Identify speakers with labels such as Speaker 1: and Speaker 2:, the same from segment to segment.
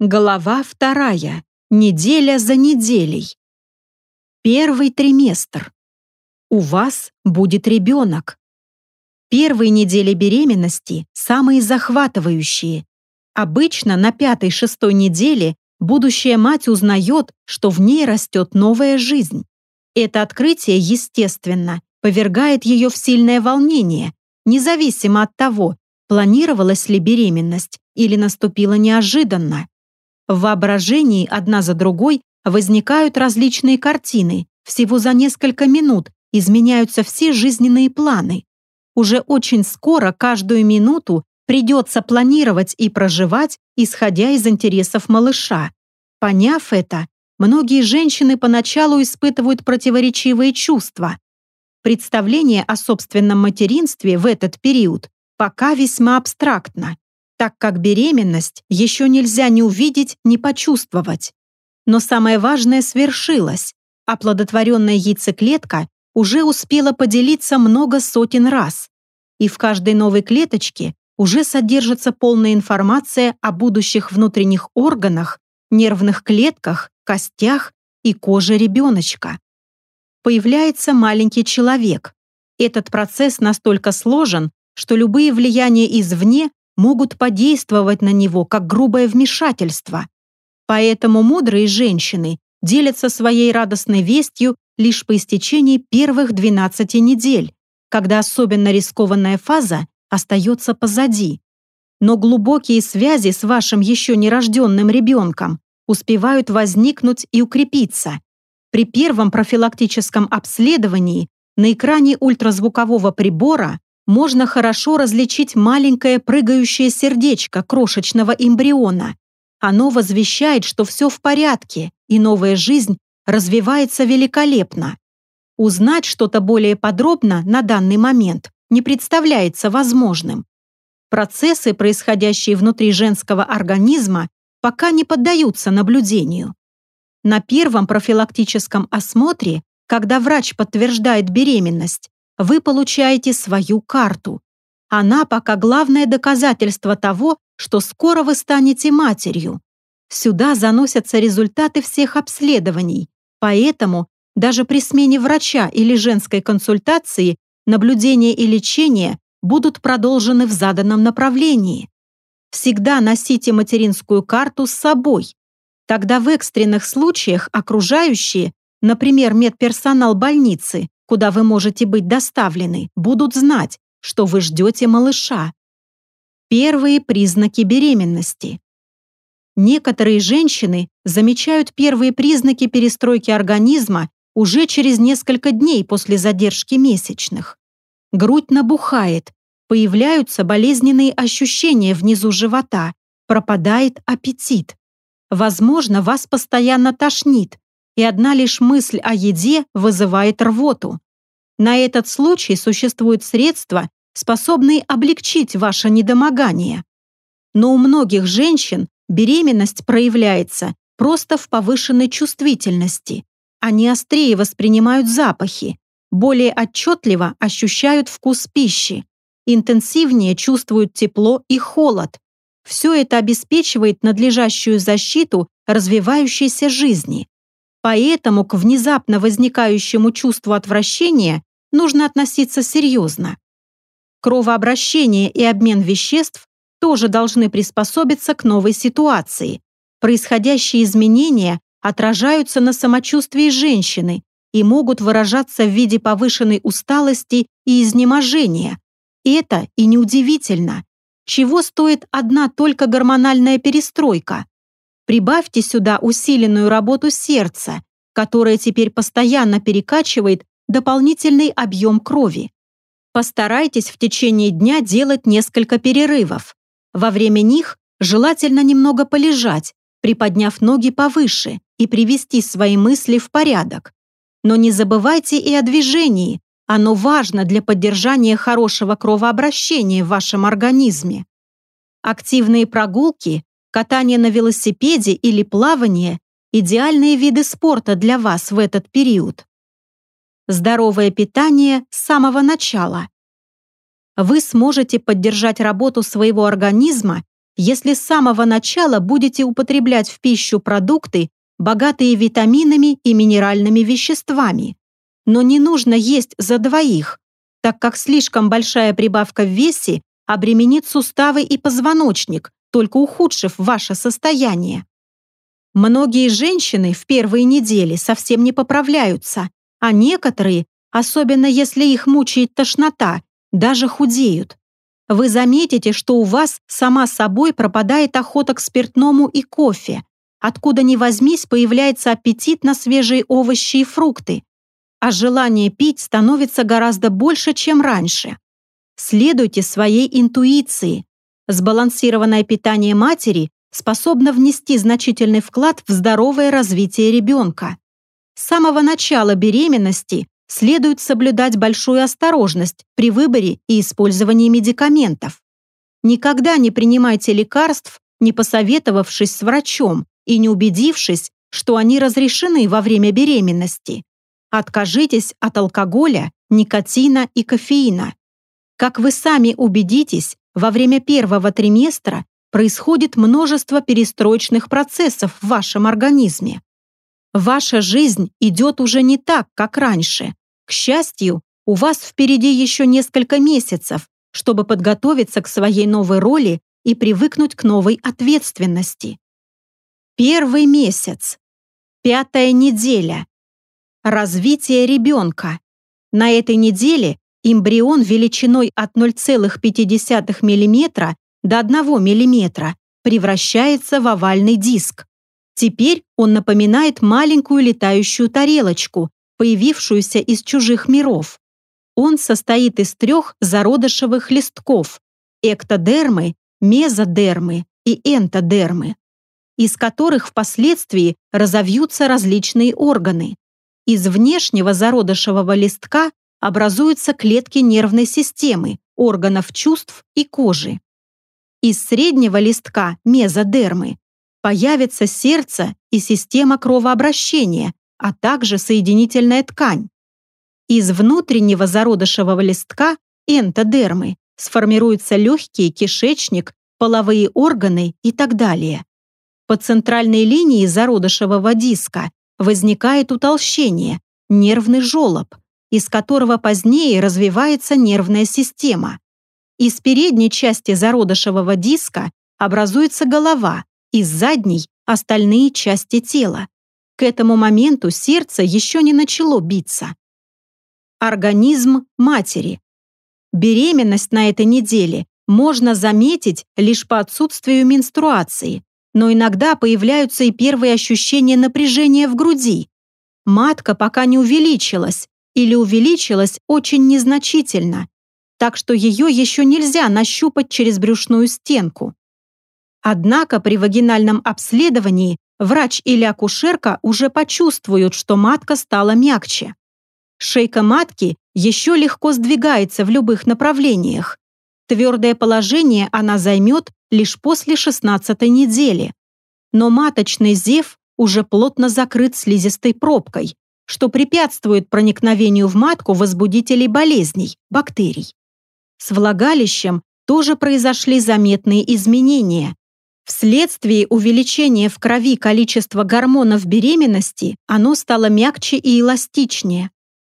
Speaker 1: Глава вторая. Неделя за неделей. Первый триместр. У вас будет ребенок. Первые недели беременности самые захватывающие. Обычно на пятой-шестой неделе будущая мать узнает, что в ней растет новая жизнь. Это открытие, естественно, повергает ее в сильное волнение, независимо от того, планировалась ли беременность или наступила неожиданно. В воображении одна за другой возникают различные картины. Всего за несколько минут изменяются все жизненные планы. Уже очень скоро каждую минуту придется планировать и проживать, исходя из интересов малыша. Поняв это, многие женщины поначалу испытывают противоречивые чувства. Представление о собственном материнстве в этот период пока весьма абстрактно так как беременность еще нельзя ни увидеть, ни почувствовать. Но самое важное свершилось. Оплодотворенная яйцеклетка уже успела поделиться много сотен раз. И в каждой новой клеточке уже содержится полная информация о будущих внутренних органах, нервных клетках, костях и коже ребеночка. Появляется маленький человек. Этот процесс настолько сложен, что любые влияния извне могут подействовать на него как грубое вмешательство. Поэтому мудрые женщины делятся своей радостной вестью лишь по истечении первых 12 недель, когда особенно рискованная фаза остается позади. Но глубокие связи с вашим еще нерожденным ребенком успевают возникнуть и укрепиться. При первом профилактическом обследовании на экране ультразвукового прибора можно хорошо различить маленькое прыгающее сердечко крошечного эмбриона. Оно возвещает, что все в порядке, и новая жизнь развивается великолепно. Узнать что-то более подробно на данный момент не представляется возможным. Процессы, происходящие внутри женского организма, пока не поддаются наблюдению. На первом профилактическом осмотре, когда врач подтверждает беременность, вы получаете свою карту. Она пока главное доказательство того, что скоро вы станете матерью. Сюда заносятся результаты всех обследований, поэтому даже при смене врача или женской консультации наблюдение и лечение будут продолжены в заданном направлении. Всегда носите материнскую карту с собой. Тогда в экстренных случаях окружающие, например, медперсонал больницы, куда вы можете быть доставлены, будут знать, что вы ждете малыша. Первые признаки беременности. Некоторые женщины замечают первые признаки перестройки организма уже через несколько дней после задержки месячных. Грудь набухает, появляются болезненные ощущения внизу живота, пропадает аппетит. Возможно, вас постоянно тошнит, и одна лишь мысль о еде вызывает рвоту. На этот случай существуют средства, способные облегчить ваше недомогание. Но у многих женщин беременность проявляется просто в повышенной чувствительности. Они острее воспринимают запахи, более отчетливо ощущают вкус пищи, интенсивнее чувствуют тепло и холод. Все это обеспечивает надлежащую защиту развивающейся жизни. Поэтому к внезапно возникающему чувству отвращения нужно относиться серьезно. Кровообращение и обмен веществ тоже должны приспособиться к новой ситуации. Происходящие изменения отражаются на самочувствии женщины и могут выражаться в виде повышенной усталости и изнеможения. Это и неудивительно. Чего стоит одна только гормональная перестройка? Прибавьте сюда усиленную работу сердца, которая теперь постоянно перекачивает дополнительный объем крови. Постарайтесь в течение дня делать несколько перерывов. Во время них желательно немного полежать, приподняв ноги повыше и привести свои мысли в порядок. Но не забывайте и о движении. Оно важно для поддержания хорошего кровообращения в вашем организме. Активные прогулки Катание на велосипеде или плавание – идеальные виды спорта для вас в этот период. Здоровое питание с самого начала. Вы сможете поддержать работу своего организма, если с самого начала будете употреблять в пищу продукты, богатые витаминами и минеральными веществами. Но не нужно есть за двоих, так как слишком большая прибавка в весе обременит суставы и позвоночник, только ухудшив ваше состояние. Многие женщины в первые недели совсем не поправляются, а некоторые, особенно если их мучает тошнота, даже худеют. Вы заметите, что у вас сама собой пропадает охота к спиртному и кофе. Откуда ни возьмись, появляется аппетит на свежие овощи и фрукты. А желание пить становится гораздо больше, чем раньше. Следуйте своей интуиции. Сбалансированное питание матери способно внести значительный вклад в здоровое развитие ребенка. С самого начала беременности следует соблюдать большую осторожность при выборе и использовании медикаментов. Никогда не принимайте лекарств, не посоветовавшись с врачом и не убедившись, что они разрешены во время беременности. Откажитесь от алкоголя, никотина и кофеина. Как вы сами убедитесь, во время первого триместра происходит множество перестроечных процессов в вашем организме. Ваша жизнь идет уже не так, как раньше. К счастью, у вас впереди еще несколько месяцев, чтобы подготовиться к своей новой роли и привыкнуть к новой ответственности. Первый месяц. Пятая неделя. Развитие ребенка. На этой неделе эмбрион величиной от 0,5 мм до 1 мм превращается в овальный диск. Теперь он напоминает маленькую летающую тарелочку, появившуюся из чужих миров. Он состоит из трех зародышевых листков – эктодермы, мезодермы и энтодермы, из которых впоследствии разовьются различные органы. Из внешнего зародышевого листка образуются клетки нервной системы, органов чувств и кожи. Из среднего листка мезодермы появится сердце и система кровообращения, а также соединительная ткань. Из внутреннего зародышевого листка энтодермы сформируются легкий, кишечник, половые органы и так далее. По центральной линии зародышевого диска возникает утолщение, нервный желоб, из которого позднее развивается нервная система. Из передней части зародышевого диска образуется голова, из задней – остальные части тела. К этому моменту сердце еще не начало биться. Организм матери. Беременность на этой неделе можно заметить лишь по отсутствию менструации, но иногда появляются и первые ощущения напряжения в груди. Матка пока не увеличилась или увеличилась очень незначительно, так что ее еще нельзя нащупать через брюшную стенку. Однако при вагинальном обследовании врач или акушерка уже почувствуют, что матка стала мягче. Шейка матки еще легко сдвигается в любых направлениях. Твердое положение она займет лишь после 16 недели. Но маточный зев уже плотно закрыт слизистой пробкой, что препятствует проникновению в матку возбудителей болезней, бактерий. С влагалищем тоже произошли заметные изменения. Вследствие увеличения в крови количества гормонов беременности оно стало мягче и эластичнее.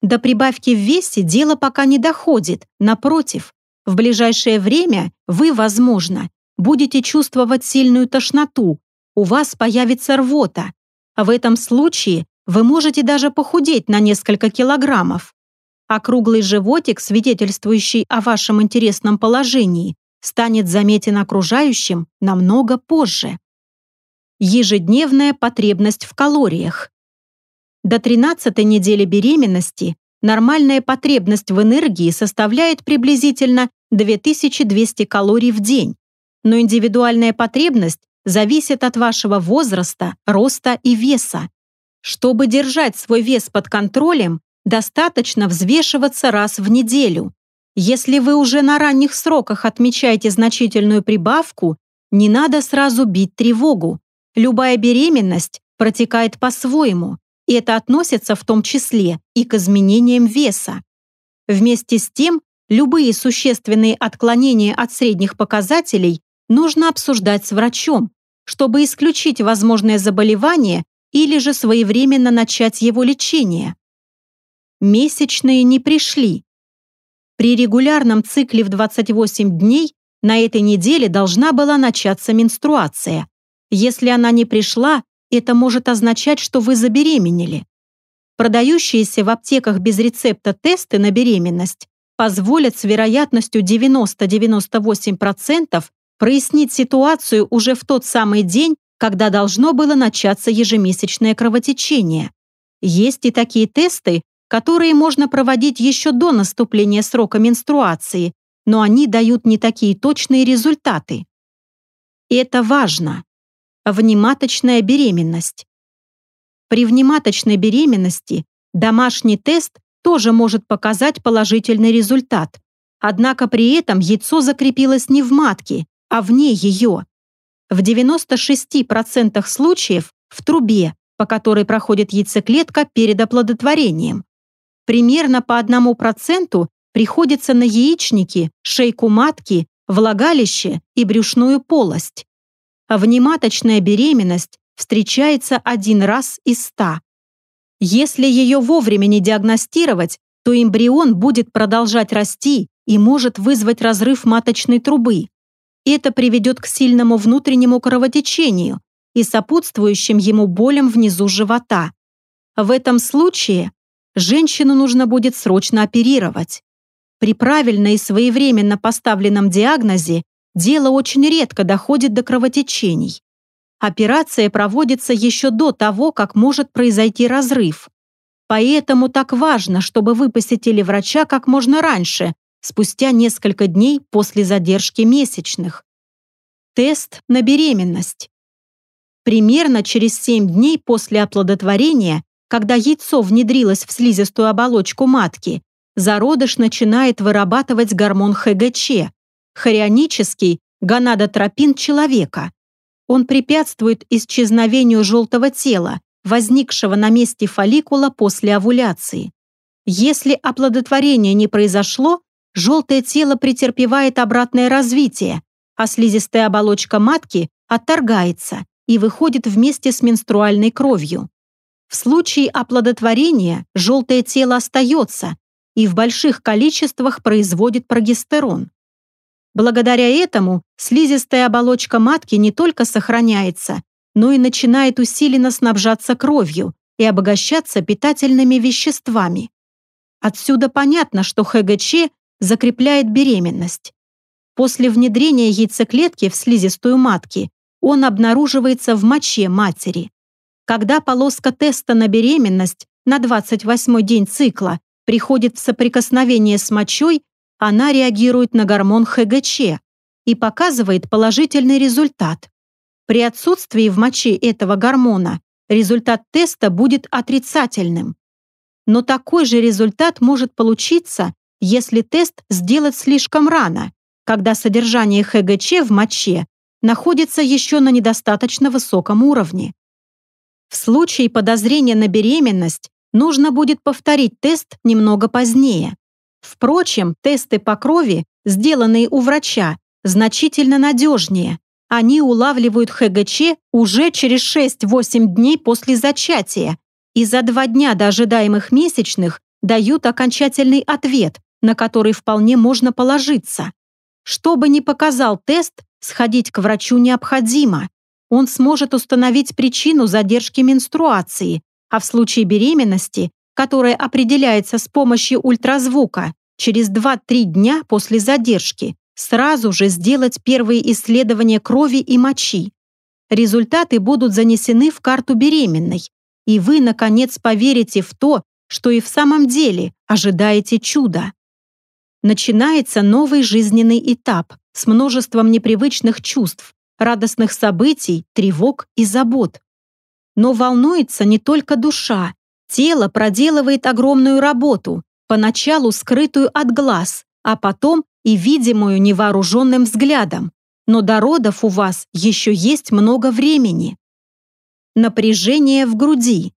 Speaker 1: До прибавки в весе дело пока не доходит, напротив, в ближайшее время вы, возможно, будете чувствовать сильную тошноту, у вас появится рвота. В этом случае вы можете даже похудеть на несколько килограммов. А круглый животик, свидетельствующий о вашем интересном положении, станет заметен окружающим намного позже. Ежедневная потребность в калориях. До 13 недели беременности нормальная потребность в энергии составляет приблизительно 2200 калорий в день, но индивидуальная потребность зависит от вашего возраста, роста и веса. Чтобы держать свой вес под контролем, достаточно взвешиваться раз в неделю. Если вы уже на ранних сроках отмечаете значительную прибавку, не надо сразу бить тревогу. Любая беременность протекает по-своему, и это относится в том числе и к изменениям веса. Вместе с тем, любые существенные отклонения от средних показателей нужно обсуждать с врачом, чтобы исключить возможное заболевание или же своевременно начать его лечение. Месячные не пришли. При регулярном цикле в 28 дней на этой неделе должна была начаться менструация. Если она не пришла, это может означать, что вы забеременели. Продающиеся в аптеках без рецепта тесты на беременность позволят с вероятностью 90-98% прояснить ситуацию уже в тот самый день, когда должно было начаться ежемесячное кровотечение. Есть и такие тесты, которые можно проводить еще до наступления срока менструации, но они дают не такие точные результаты. И это важно. Внематочная беременность. При внематочной беременности домашний тест тоже может показать положительный результат. Однако при этом яйцо закрепилось не в матке, а вне ее. В 96% случаев в трубе, по которой проходит яйцеклетка перед оплодотворением. Примерно по 1% приходится на яичники, шейку матки, влагалище и брюшную полость. Внематочная беременность встречается один раз из ста. Если ее вовремя не диагностировать, то эмбрион будет продолжать расти и может вызвать разрыв маточной трубы. Это приведет к сильному внутреннему кровотечению и сопутствующим ему болям внизу живота. В этом случае женщину нужно будет срочно оперировать. При правильно и своевременно поставленном диагнозе дело очень редко доходит до кровотечений. Операция проводится еще до того, как может произойти разрыв. Поэтому так важно, чтобы вы посетили врача как можно раньше, спустя несколько дней после задержки месячных. Тест на беременность. Примерно через 7 дней после оплодотворения, когда яйцо внедрилось в слизистую оболочку матки, зародыш начинает вырабатывать гормон ХГЧ, хорионический гонадотропин человека – он препятствует исчезновению желтого тела, возникшего на месте фолликула после овуляции. Если оплодотворение не произошло, желтое тело претерпевает обратное развитие, а слизистая оболочка матки отторгается и выходит вместе с менструальной кровью. В случае оплодотворения желтое тело остается и в больших количествах производит прогестерон. Благодаря этому слизистая оболочка матки не только сохраняется, но и начинает усиленно снабжаться кровью и обогащаться питательными веществами. Отсюда понятно, что ХГЧ закрепляет беременность. После внедрения яйцеклетки в слизистую матки он обнаруживается в моче матери. Когда полоска теста на беременность на 28 день цикла приходит в соприкосновение с мочой, она реагирует на гормон ХГЧ и показывает положительный результат. При отсутствии в моче этого гормона результат теста будет отрицательным. Но такой же результат может получиться, если тест сделать слишком рано, когда содержание ХГЧ в моче находится еще на недостаточно высоком уровне. В случае подозрения на беременность нужно будет повторить тест немного позднее, Впрочем, тесты по крови, сделанные у врача, значительно надежнее. Они улавливают ХГЧ уже через 6-8 дней после зачатия и за два дня до ожидаемых месячных дают окончательный ответ, на который вполне можно положиться. Что бы ни показал тест, сходить к врачу необходимо. Он сможет установить причину задержки менструации, а в случае беременности которое определяется с помощью ультразвука, через 2-3 дня после задержки сразу же сделать первые исследования крови и мочи. Результаты будут занесены в карту беременной, и вы, наконец, поверите в то, что и в самом деле ожидаете чуда. Начинается новый жизненный этап с множеством непривычных чувств, радостных событий, тревог и забот. Но волнуется не только душа, Тело проделывает огромную работу, поначалу скрытую от глаз, а потом и видимую невооруженным взглядом. Но до родов у вас еще есть много времени. Напряжение в груди.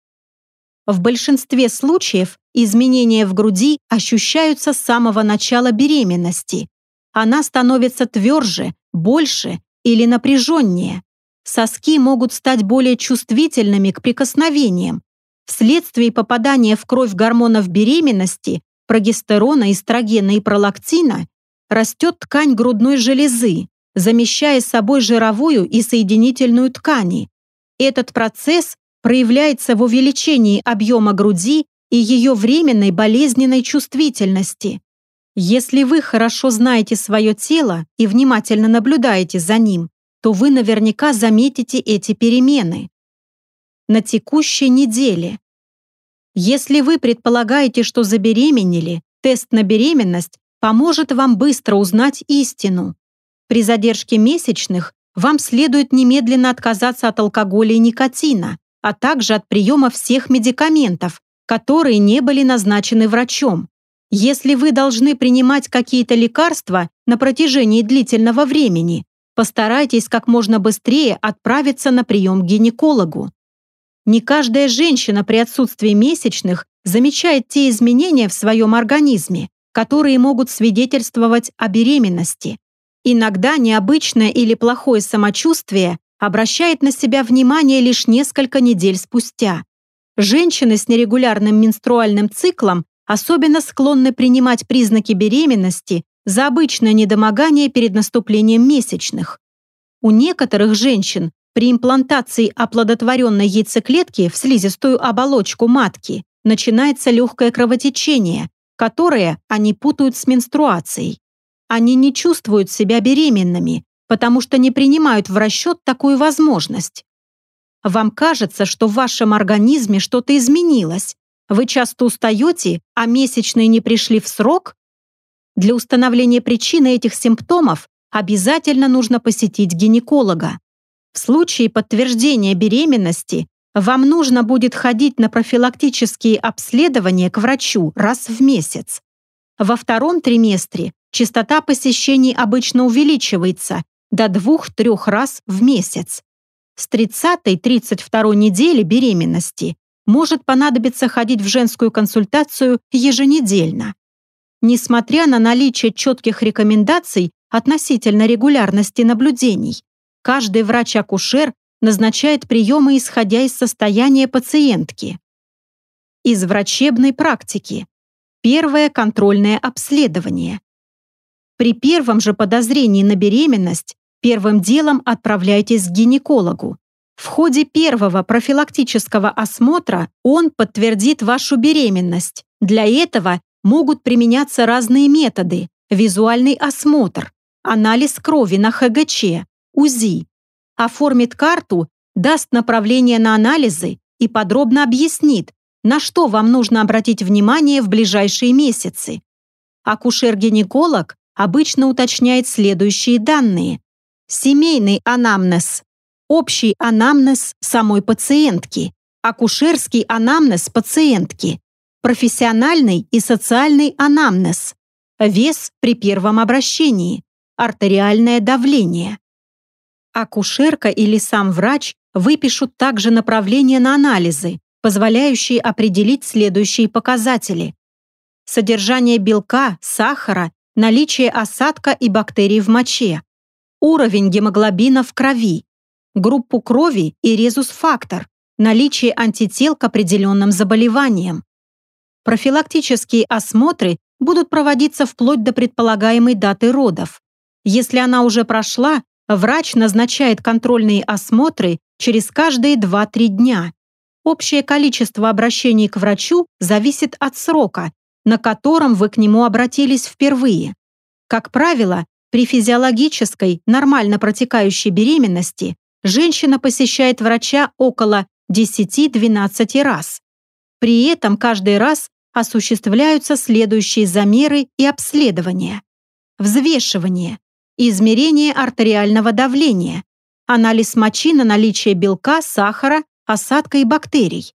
Speaker 1: В большинстве случаев изменения в груди ощущаются с самого начала беременности. Она становится тверже, больше или напряженнее. Соски могут стать более чувствительными к прикосновениям. Вследствие попадания в кровь гормонов беременности, прогестерона, эстрогена и пролактина, растет ткань грудной железы, замещая собой жировую и соединительную ткани. Этот процесс проявляется в увеличении объема груди и ее временной болезненной чувствительности. Если вы хорошо знаете свое тело и внимательно наблюдаете за ним, то вы наверняка заметите эти перемены. На текущей неделе. Если вы предполагаете, что забеременели, тест на беременность поможет вам быстро узнать истину. При задержке месячных вам следует немедленно отказаться от алкоголя и никотина, а также от приема всех медикаментов, которые не были назначены врачом, если вы должны принимать какие-то лекарства на протяжении длительного времени, постарайтесь как можно быстрее отправиться на прием к гинекологу. Не каждая женщина при отсутствии месячных замечает те изменения в своем организме, которые могут свидетельствовать о беременности. Иногда необычное или плохое самочувствие обращает на себя внимание лишь несколько недель спустя. Женщины с нерегулярным менструальным циклом особенно склонны принимать признаки беременности за обычное недомогание перед наступлением месячных. У некоторых женщин при имплантации оплодотворенной яйцеклетки в слизистую оболочку матки начинается легкое кровотечение, которое они путают с менструацией. Они не чувствуют себя беременными, потому что не принимают в расчет такую возможность. Вам кажется, что в вашем организме что-то изменилось, вы часто устаете, а месячные не пришли в срок? Для установления причины этих симптомов обязательно нужно посетить гинеколога. В случае подтверждения беременности вам нужно будет ходить на профилактические обследования к врачу раз в месяц. Во втором триместре частота посещений обычно увеличивается до 2-3 раз в месяц. С 30-32 недели беременности может понадобиться ходить в женскую консультацию еженедельно. Несмотря на наличие четких рекомендаций относительно регулярности наблюдений, каждый врач-акушер назначает приемы, исходя из состояния пациентки. Из врачебной практики. Первое контрольное обследование. При первом же подозрении на беременность первым делом отправляйтесь к гинекологу. В ходе первого профилактического осмотра он подтвердит вашу беременность. Для этого могут применяться разные методы. Визуальный осмотр, анализ крови на ХГЧ, УЗИ. Оформит карту, даст направление на анализы и подробно объяснит, на что вам нужно обратить внимание в ближайшие месяцы. Акушер-гинеколог обычно уточняет следующие данные. Семейный анамнез, общий анамнез самой пациентки, акушерский анамнез пациентки, профессиональный и социальный анамнез, вес при первом обращении, артериальное давление. Акушерка или сам врач выпишут также направления на анализы, позволяющие определить следующие показатели. Содержание белка, сахара, наличие осадка и бактерий в моче, уровень гемоглобина в крови, группу крови и резус-фактор, наличие антител к определенным заболеваниям. Профилактические осмотры будут проводиться вплоть до предполагаемой даты родов. Если она уже прошла, врач назначает контрольные осмотры через каждые 2-3 дня. Общее количество обращений к врачу зависит от срока, на котором вы к нему обратились впервые. Как правило, при физиологической, нормально протекающей беременности женщина посещает врача около 10-12 раз. При этом каждый раз осуществляются следующие замеры и обследования. Взвешивание, измерение артериального давления, анализ мочи на наличие белка, сахара, осадка и бактерий,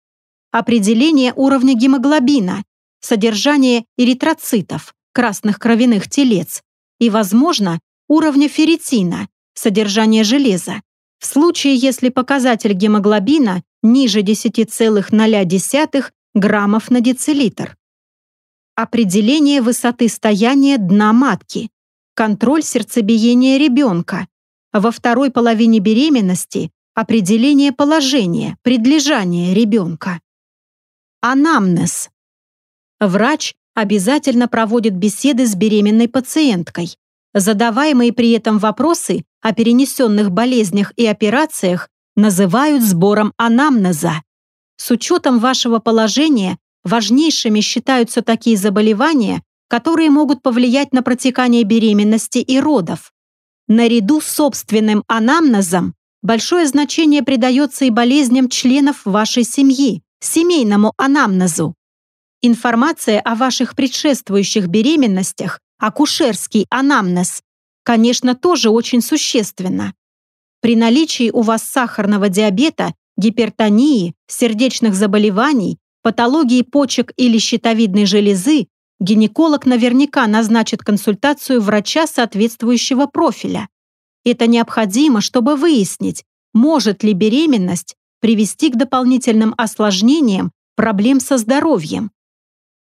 Speaker 1: определение уровня гемоглобина, содержание эритроцитов, красных кровяных телец и, возможно, уровня ферритина, содержание железа, в случае, если показатель гемоглобина ниже 10,0 граммов на децилитр. Определение высоты стояния дна матки. Контроль сердцебиения ребенка. Во второй половине беременности определение положения, предлежания ребенка. Анамнез. Врач обязательно проводит беседы с беременной пациенткой. Задаваемые при этом вопросы о перенесенных болезнях и операциях называют сбором анамнеза. С учетом вашего положения важнейшими считаются такие заболевания, которые могут повлиять на протекание беременности и родов. Наряду с собственным анамнезом большое значение придается и болезням членов вашей семьи, семейному анамнезу. Информация о ваших предшествующих беременностях, акушерский анамнез, конечно, тоже очень существенна. При наличии у вас сахарного диабета, гипертонии, сердечных заболеваний, патологии почек или щитовидной железы, гинеколог наверняка назначит консультацию врача соответствующего профиля. Это необходимо, чтобы выяснить, может ли беременность привести к дополнительным осложнениям проблем со здоровьем.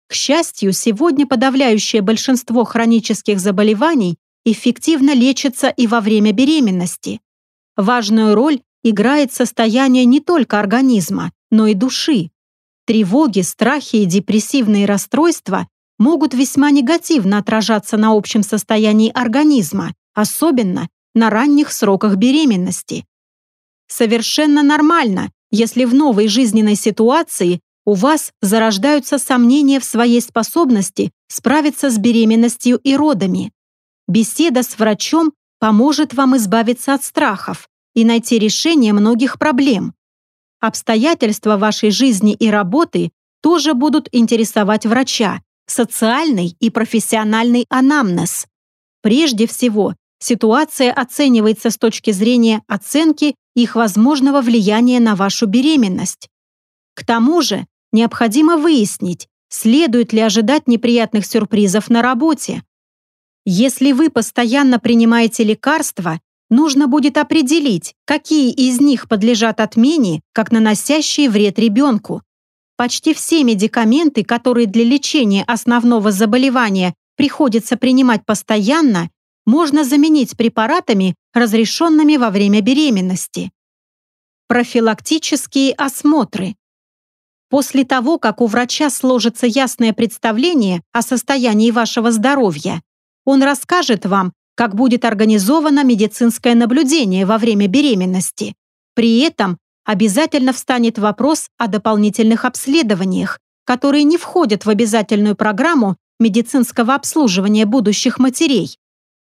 Speaker 1: К счастью, сегодня подавляющее большинство хронических заболеваний эффективно лечится и во время беременности. Важную роль играет состояние не только организма, но и души. Тревоги, страхи и депрессивные расстройства могут весьма негативно отражаться на общем состоянии организма, особенно на ранних сроках беременности. Совершенно нормально, если в новой жизненной ситуации у вас зарождаются сомнения в своей способности справиться с беременностью и родами. Беседа с врачом поможет вам избавиться от страхов и найти решение многих проблем. Обстоятельства вашей жизни и работы тоже будут интересовать врача, социальный и профессиональный анамнез. Прежде всего, ситуация оценивается с точки зрения оценки их возможного влияния на вашу беременность. К тому же, необходимо выяснить, следует ли ожидать неприятных сюрпризов на работе. Если вы постоянно принимаете лекарства, нужно будет определить, какие из них подлежат отмене, как наносящие вред ребенку. Почти все медикаменты, которые для лечения основного заболевания приходится принимать постоянно, можно заменить препаратами, разрешенными во время беременности. Профилактические осмотры. После того, как у врача сложится ясное представление о состоянии вашего здоровья, он расскажет вам, как будет организовано медицинское наблюдение во время беременности. При этом обязательно встанет вопрос о дополнительных обследованиях, которые не входят в обязательную программу медицинского обслуживания будущих матерей.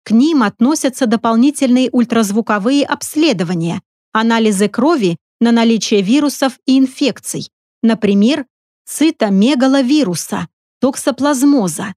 Speaker 1: К ним относятся дополнительные ультразвуковые обследования, анализы крови на наличие вирусов и инфекций, например, цитомегаловируса, токсоплазмоза.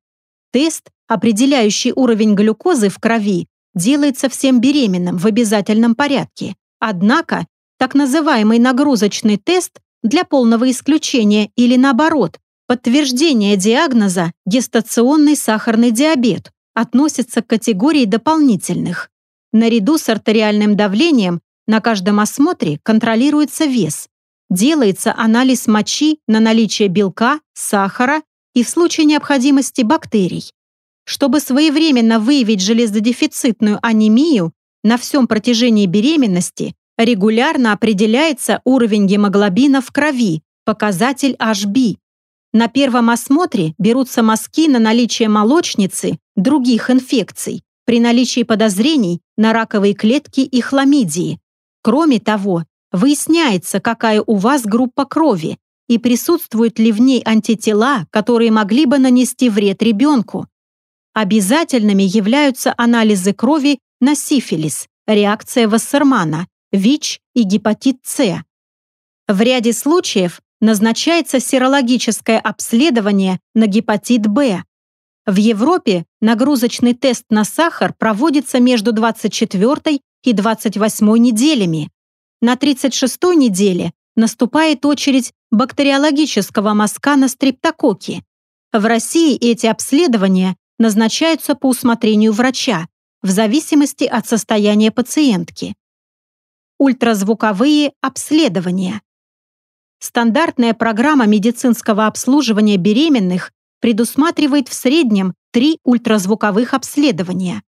Speaker 1: Тест определяющий уровень глюкозы в крови, делается всем беременным в обязательном порядке. Однако, так называемый нагрузочный тест для полного исключения или наоборот, подтверждение диагноза гестационный сахарный диабет относится к категории дополнительных. Наряду с артериальным давлением на каждом осмотре контролируется вес, делается анализ мочи на наличие белка, сахара и в случае необходимости бактерий. Чтобы своевременно выявить железодефицитную анемию, на всем протяжении беременности регулярно определяется уровень гемоглобина в крови, показатель HB. На первом осмотре берутся мазки на наличие молочницы, других инфекций, при наличии подозрений на раковые клетки и хламидии. Кроме того, выясняется, какая у вас группа крови и присутствуют ли в ней антитела, которые могли бы нанести вред ребенку. Обязательными являются анализы крови на сифилис, реакция Вассермана, ВИЧ и гепатит С. В ряде случаев назначается серологическое обследование на гепатит Б. В Европе нагрузочный тест на сахар проводится между 24 и 28 неделями. На 36 неделе наступает очередь бактериологического мазка на стрептококки. В России эти обследования назначаются по усмотрению врача в зависимости от состояния пациентки. Ультразвуковые обследования. Стандартная программа медицинского обслуживания беременных предусматривает в среднем три ультразвуковых обследования.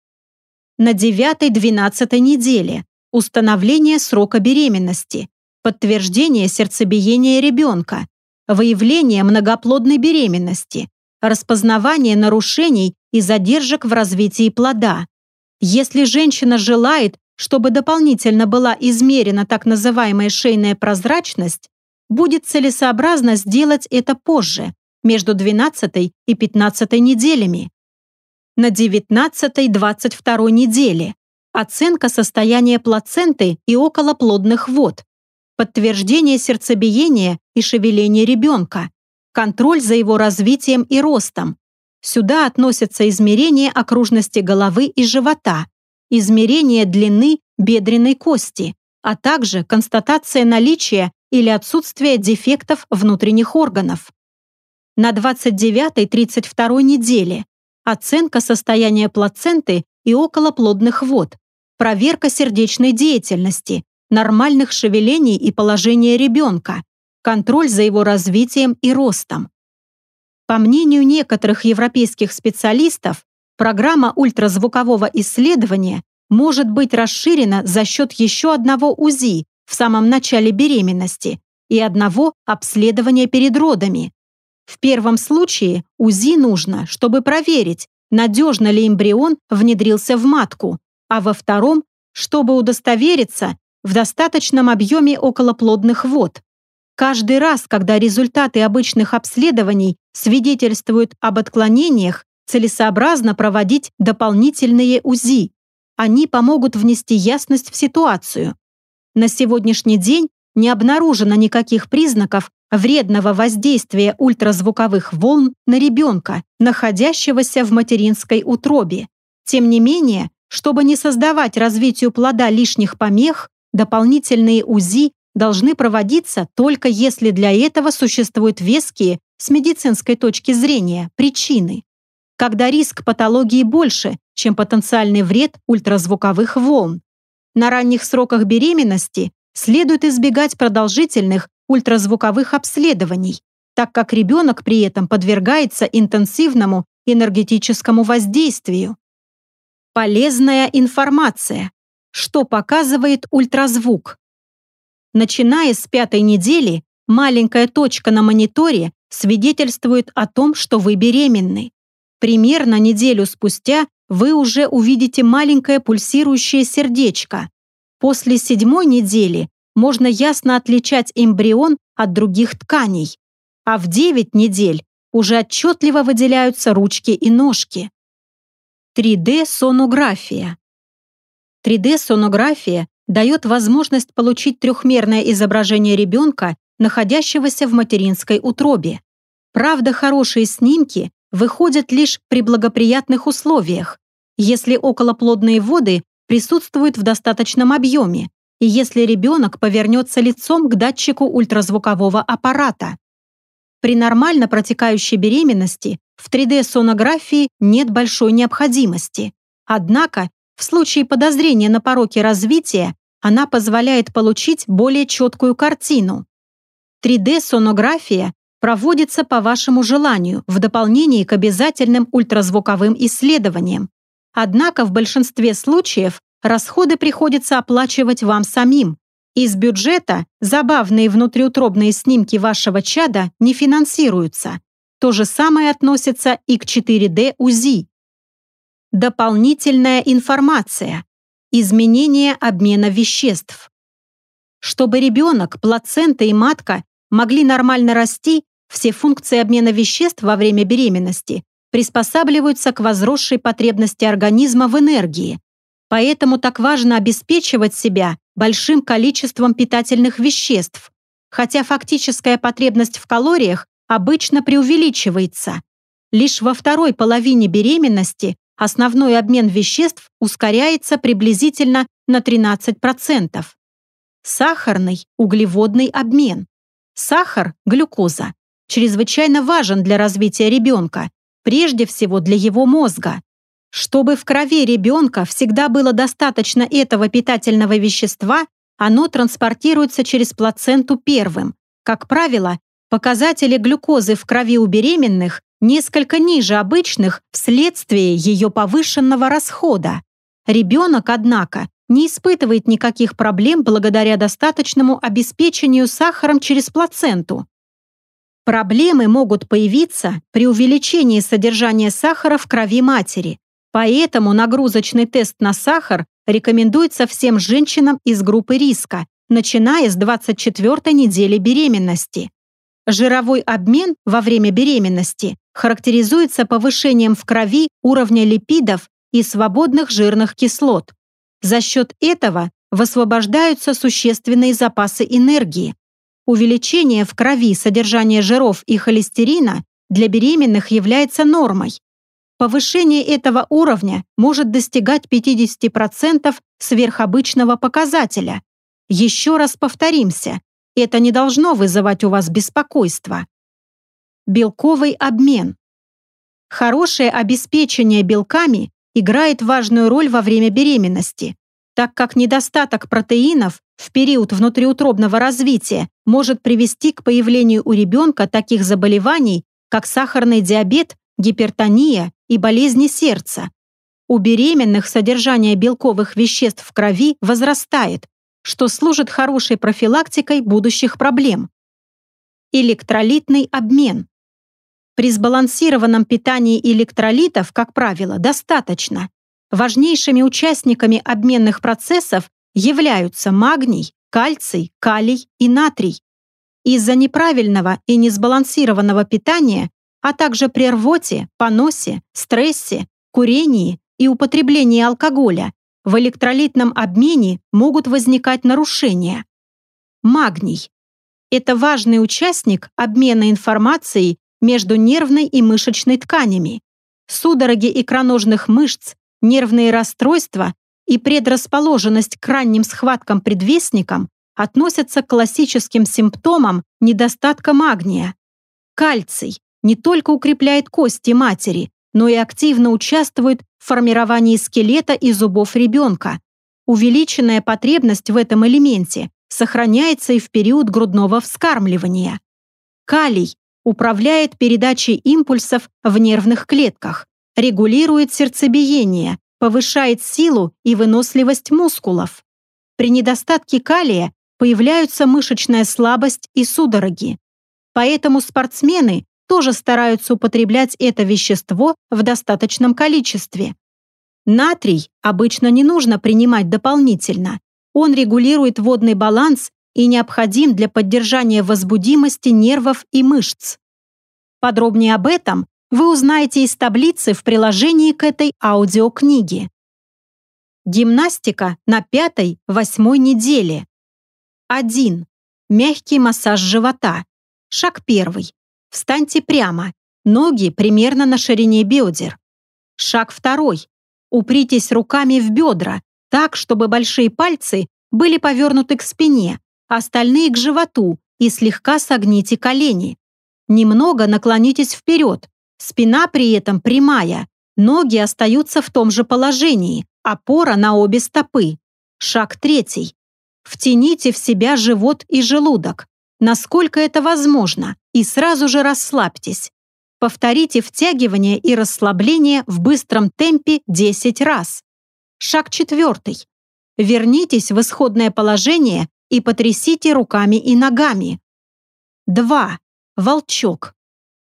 Speaker 1: на 9-12 неделе, установление срока беременности, подтверждение сердцебиения ребенка, выявление многоплодной беременности, распознавание нарушений и задержек в развитии плода. Если женщина желает, чтобы дополнительно была измерена так называемая шейная прозрачность, будет целесообразно сделать это позже, между 12 и 15 неделями. На 19-22 неделе оценка состояния плаценты и околоплодных вод, подтверждение сердцебиения и шевеления ребенка, контроль за его развитием и ростом. Сюда относятся измерение окружности головы и живота, измерение длины бедренной кости, а также констатация наличия или отсутствия дефектов внутренних органов. На 29-32 неделе оценка состояния плаценты и околоплодных вод, проверка сердечной деятельности, нормальных шевелений и положения ребенка, контроль за его развитием и ростом. По мнению некоторых европейских специалистов, программа ультразвукового исследования может быть расширена за счет еще одного УЗИ в самом начале беременности и одного обследования перед родами. В первом случае УЗИ нужно, чтобы проверить, надежно ли эмбрион внедрился в матку, а во втором, чтобы удостовериться в достаточном объеме околоплодных вод. Каждый раз, когда результаты обычных обследований свидетельствуют об отклонениях, целесообразно проводить дополнительные УЗИ. Они помогут внести ясность в ситуацию. На сегодняшний день не обнаружено никаких признаков вредного воздействия ультразвуковых волн на ребенка, находящегося в материнской утробе. Тем не менее, чтобы не создавать развитию плода лишних помех, дополнительные УЗИ должны проводиться только если для этого существуют веские, с медицинской точки зрения, причины. Когда риск патологии больше, чем потенциальный вред ультразвуковых волн. На ранних сроках беременности следует избегать продолжительных ультразвуковых обследований, так как ребенок при этом подвергается интенсивному энергетическому воздействию. Полезная информация. Что показывает ультразвук? Начиная с пятой недели, маленькая точка на мониторе свидетельствует о том, что вы беременны. Примерно неделю спустя вы уже увидите маленькое пульсирующее сердечко. После седьмой недели можно ясно отличать эмбрион от других тканей, а в 9 недель уже отчетливо выделяются ручки и ножки. 3D-сонография. 3D-сонография дает возможность получить трехмерное изображение ребенка, находящегося в материнской утробе. Правда, хорошие снимки выходят лишь при благоприятных условиях, если околоплодные воды присутствуют в достаточном объеме и если ребенок повернется лицом к датчику ультразвукового аппарата. При нормально протекающей беременности в 3D-сонографии нет большой необходимости. Однако в случае подозрения на пороке развития она позволяет получить более четкую картину. 3D-сонография проводится по вашему желанию в дополнение к обязательным ультразвуковым исследованиям. Однако в большинстве случаев расходы приходится оплачивать вам самим. Из бюджета забавные внутриутробные снимки вашего чада не финансируются. То же самое относится и к 4D УЗИ. Дополнительная информация. Изменение обмена веществ. Чтобы ребенок, плацента и матка могли нормально расти, все функции обмена веществ во время беременности приспосабливаются к возросшей потребности организма в энергии. Поэтому так важно обеспечивать себя большим количеством питательных веществ, хотя фактическая потребность в калориях обычно преувеличивается. Лишь во второй половине беременности основной обмен веществ ускоряется приблизительно на 13%. Сахарный, углеводный обмен. Сахар, глюкоза, чрезвычайно важен для развития ребенка, прежде всего для его мозга. Чтобы в крови ребенка всегда было достаточно этого питательного вещества, оно транспортируется через плаценту первым. Как правило, показатели глюкозы в крови у беременных несколько ниже обычных вследствие ее повышенного расхода. Ребенок, однако, не испытывает никаких проблем благодаря достаточному обеспечению сахаром через плаценту. Проблемы могут появиться при увеличении содержания сахара в крови матери, поэтому нагрузочный тест на сахар рекомендуется всем женщинам из группы риска, начиная с 24 недели беременности. Жировой обмен во время беременности характеризуется повышением в крови уровня липидов и свободных жирных кислот. За счет этого высвобождаются существенные запасы энергии. Увеличение в крови содержания жиров и холестерина для беременных является нормой. Повышение этого уровня может достигать 50% сверхобычного показателя. Еще раз повторимся, это не должно вызывать у вас беспокойства. Белковый обмен. Хорошее обеспечение белками играет важную роль во время беременности, так как недостаток протеинов в период внутриутробного развития может привести к появлению у ребенка таких заболеваний, как сахарный диабет, гипертония и болезни сердца. У беременных содержание белковых веществ в крови возрастает, что служит хорошей профилактикой будущих проблем. Электролитный обмен. При сбалансированном питании электролитов, как правило, достаточно. Важнейшими участниками обменных процессов являются магний, кальций, калий и натрий. Из-за неправильного и несбалансированного питания, а также при рвоте, поносе, стрессе, курении и употреблении алкоголя в электролитном обмене могут возникать нарушения. Магний – это важный участник обмена информацией между нервной и мышечной тканями. Судороги икроножных мышц, нервные расстройства и предрасположенность к ранним схваткам-предвестникам относятся к классическим симптомам недостатка магния. Кальций не только укрепляет кости матери, но и активно участвует в формировании скелета и зубов ребенка. Увеличенная потребность в этом элементе сохраняется и в период грудного вскармливания. Калий управляет передачей импульсов в нервных клетках, регулирует сердцебиение, повышает силу и выносливость мускулов. При недостатке калия появляются мышечная слабость и судороги. Поэтому спортсмены тоже стараются употреблять это вещество в достаточном количестве. Натрий обычно не нужно принимать дополнительно. Он регулирует водный баланс и необходим для поддержания возбудимости нервов и мышц. Подробнее об этом вы узнаете из таблицы в приложении к этой аудиокниге. Гимнастика на пятой-восьмой неделе. 1. Мягкий массаж живота. Шаг первый. Встаньте прямо, ноги примерно на ширине бедер. Шаг второй. Упритесь руками в бедра, так, чтобы большие пальцы были повернуты к спине, остальные к животу и слегка согните колени. Немного наклонитесь вперед, спина при этом прямая, ноги остаются в том же положении, опора на обе стопы. Шаг третий. Втяните в себя живот и желудок насколько это возможно, и сразу же расслабьтесь. Повторите втягивание и расслабление в быстром темпе 10 раз. Шаг четвертый. Вернитесь в исходное положение и потрясите руками и ногами. 2. Волчок.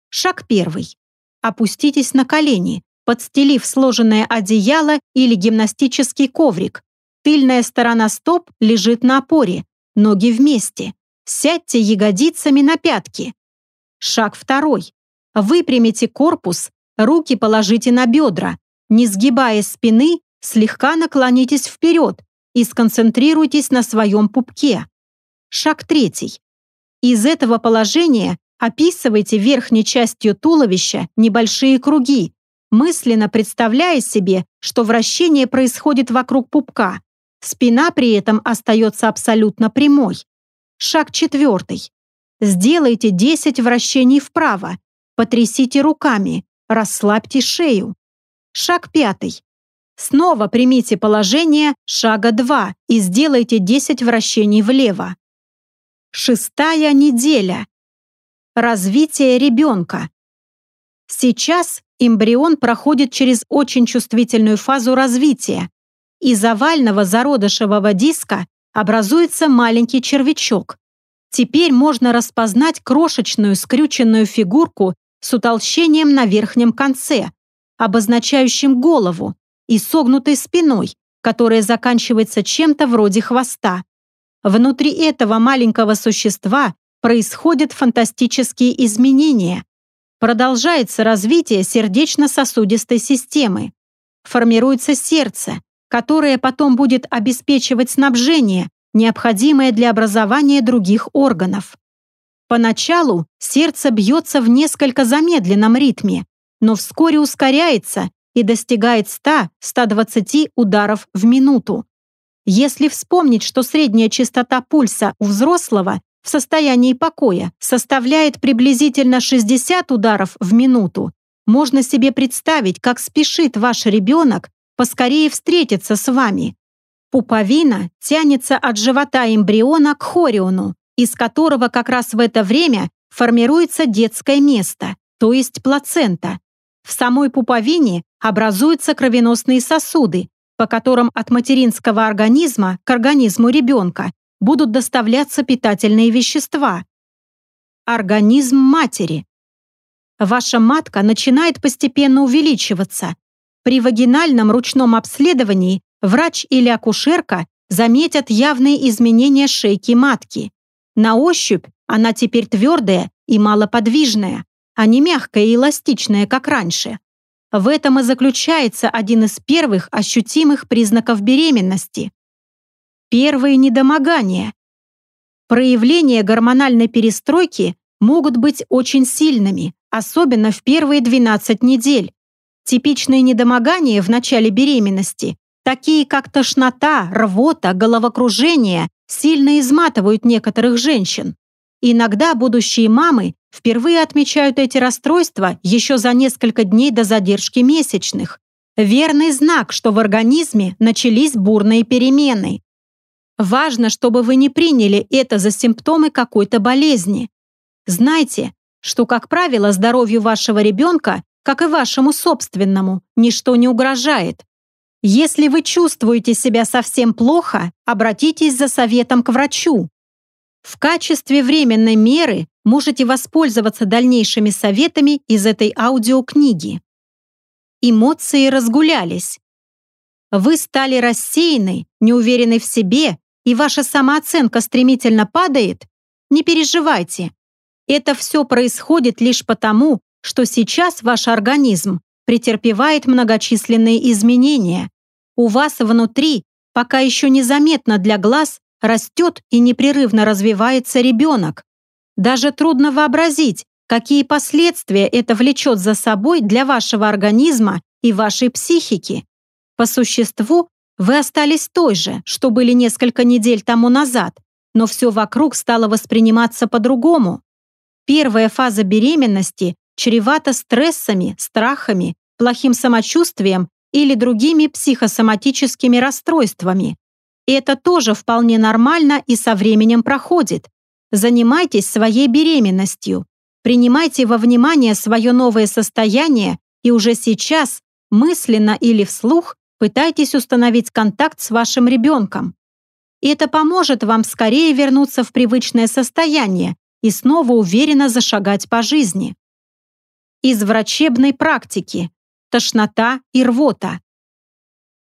Speaker 1: Шаг первый. Опуститесь на колени, подстелив сложенное одеяло или гимнастический коврик. Тыльная сторона стоп лежит на опоре, ноги вместе. Сядьте ягодицами на пятки. Шаг второй. Выпрямите корпус, руки положите на бедра. Не сгибая спины, слегка наклонитесь вперед и сконцентрируйтесь на своем пупке. Шаг третий. Из этого положения описывайте верхней частью туловища небольшие круги, мысленно представляя себе, что вращение происходит вокруг пупка. Спина при этом остается абсолютно прямой. Шаг четвертый. Сделайте 10 вращений вправо. Потрясите руками. Расслабьте шею. Шаг пятый. Снова примите положение шага 2 и сделайте 10 вращений влево. Шестая неделя. Развитие ребенка. Сейчас эмбрион проходит через очень чувствительную фазу развития. Из овального зародышевого диска образуется маленький червячок. Теперь можно распознать крошечную скрюченную фигурку с утолщением на верхнем конце, обозначающим голову, и согнутой спиной, которая заканчивается чем-то вроде хвоста. Внутри этого маленького существа происходят фантастические изменения. Продолжается развитие сердечно-сосудистой системы. Формируется сердце, которое потом будет обеспечивать снабжение, необходимое для образования других органов. Поначалу сердце бьется в несколько замедленном ритме, но вскоре ускоряется и достигает 100-120 ударов в минуту. Если вспомнить, что средняя частота пульса у взрослого в состоянии покоя составляет приблизительно 60 ударов в минуту, можно себе представить, как спешит ваш ребенок поскорее встретиться с вами. Пуповина тянется от живота эмбриона к хориону, из которого как раз в это время формируется детское место, то есть плацента. В самой пуповине образуются кровеносные сосуды, по которым от материнского организма к организму ребенка будут доставляться питательные вещества. Организм матери. Ваша матка начинает постепенно увеличиваться. При вагинальном ручном обследовании врач или акушерка заметят явные изменения шейки матки. На ощупь она теперь твердая и малоподвижная, а не мягкая и эластичная, как раньше. В этом и заключается один из первых ощутимых признаков беременности. Первые недомогания. Проявления гормональной перестройки могут быть очень сильными, особенно в первые 12 недель. Типичные недомогания в начале беременности, такие как тошнота, рвота, головокружение, сильно изматывают некоторых женщин. Иногда будущие мамы впервые отмечают эти расстройства еще за несколько дней до задержки месячных. Верный знак, что в организме начались бурные перемены. Важно, чтобы вы не приняли это за симптомы какой-то болезни. Знайте, что, как правило, здоровью вашего ребенка, как и вашему собственному, ничто не угрожает. Если вы чувствуете себя совсем плохо, обратитесь за советом к врачу. В качестве временной меры можете воспользоваться дальнейшими советами из этой аудиокниги. Эмоции разгулялись. Вы стали рассеяны, неуверены в себе, и ваша самооценка стремительно падает? Не переживайте. Это все происходит лишь потому, что сейчас ваш организм претерпевает многочисленные изменения. У вас внутри, пока еще незаметно для глаз, растет и непрерывно развивается ребенок. Даже трудно вообразить, какие последствия это влечет за собой для вашего организма и вашей психики. По существу, вы остались той же, что были несколько недель тому назад, но все вокруг стало восприниматься по-другому. Первая фаза беременности чревата стрессами, страхами, плохим самочувствием или другими психосоматическими расстройствами. И это тоже вполне нормально и со временем проходит. Занимайтесь своей беременностью. Принимайте во внимание свое новое состояние и уже сейчас, мысленно или вслух, пытайтесь установить контакт с вашим ребенком. И это поможет вам скорее вернуться в привычное состояние и снова уверенно зашагать по жизни. Из врачебной практики. Тошнота и рвота.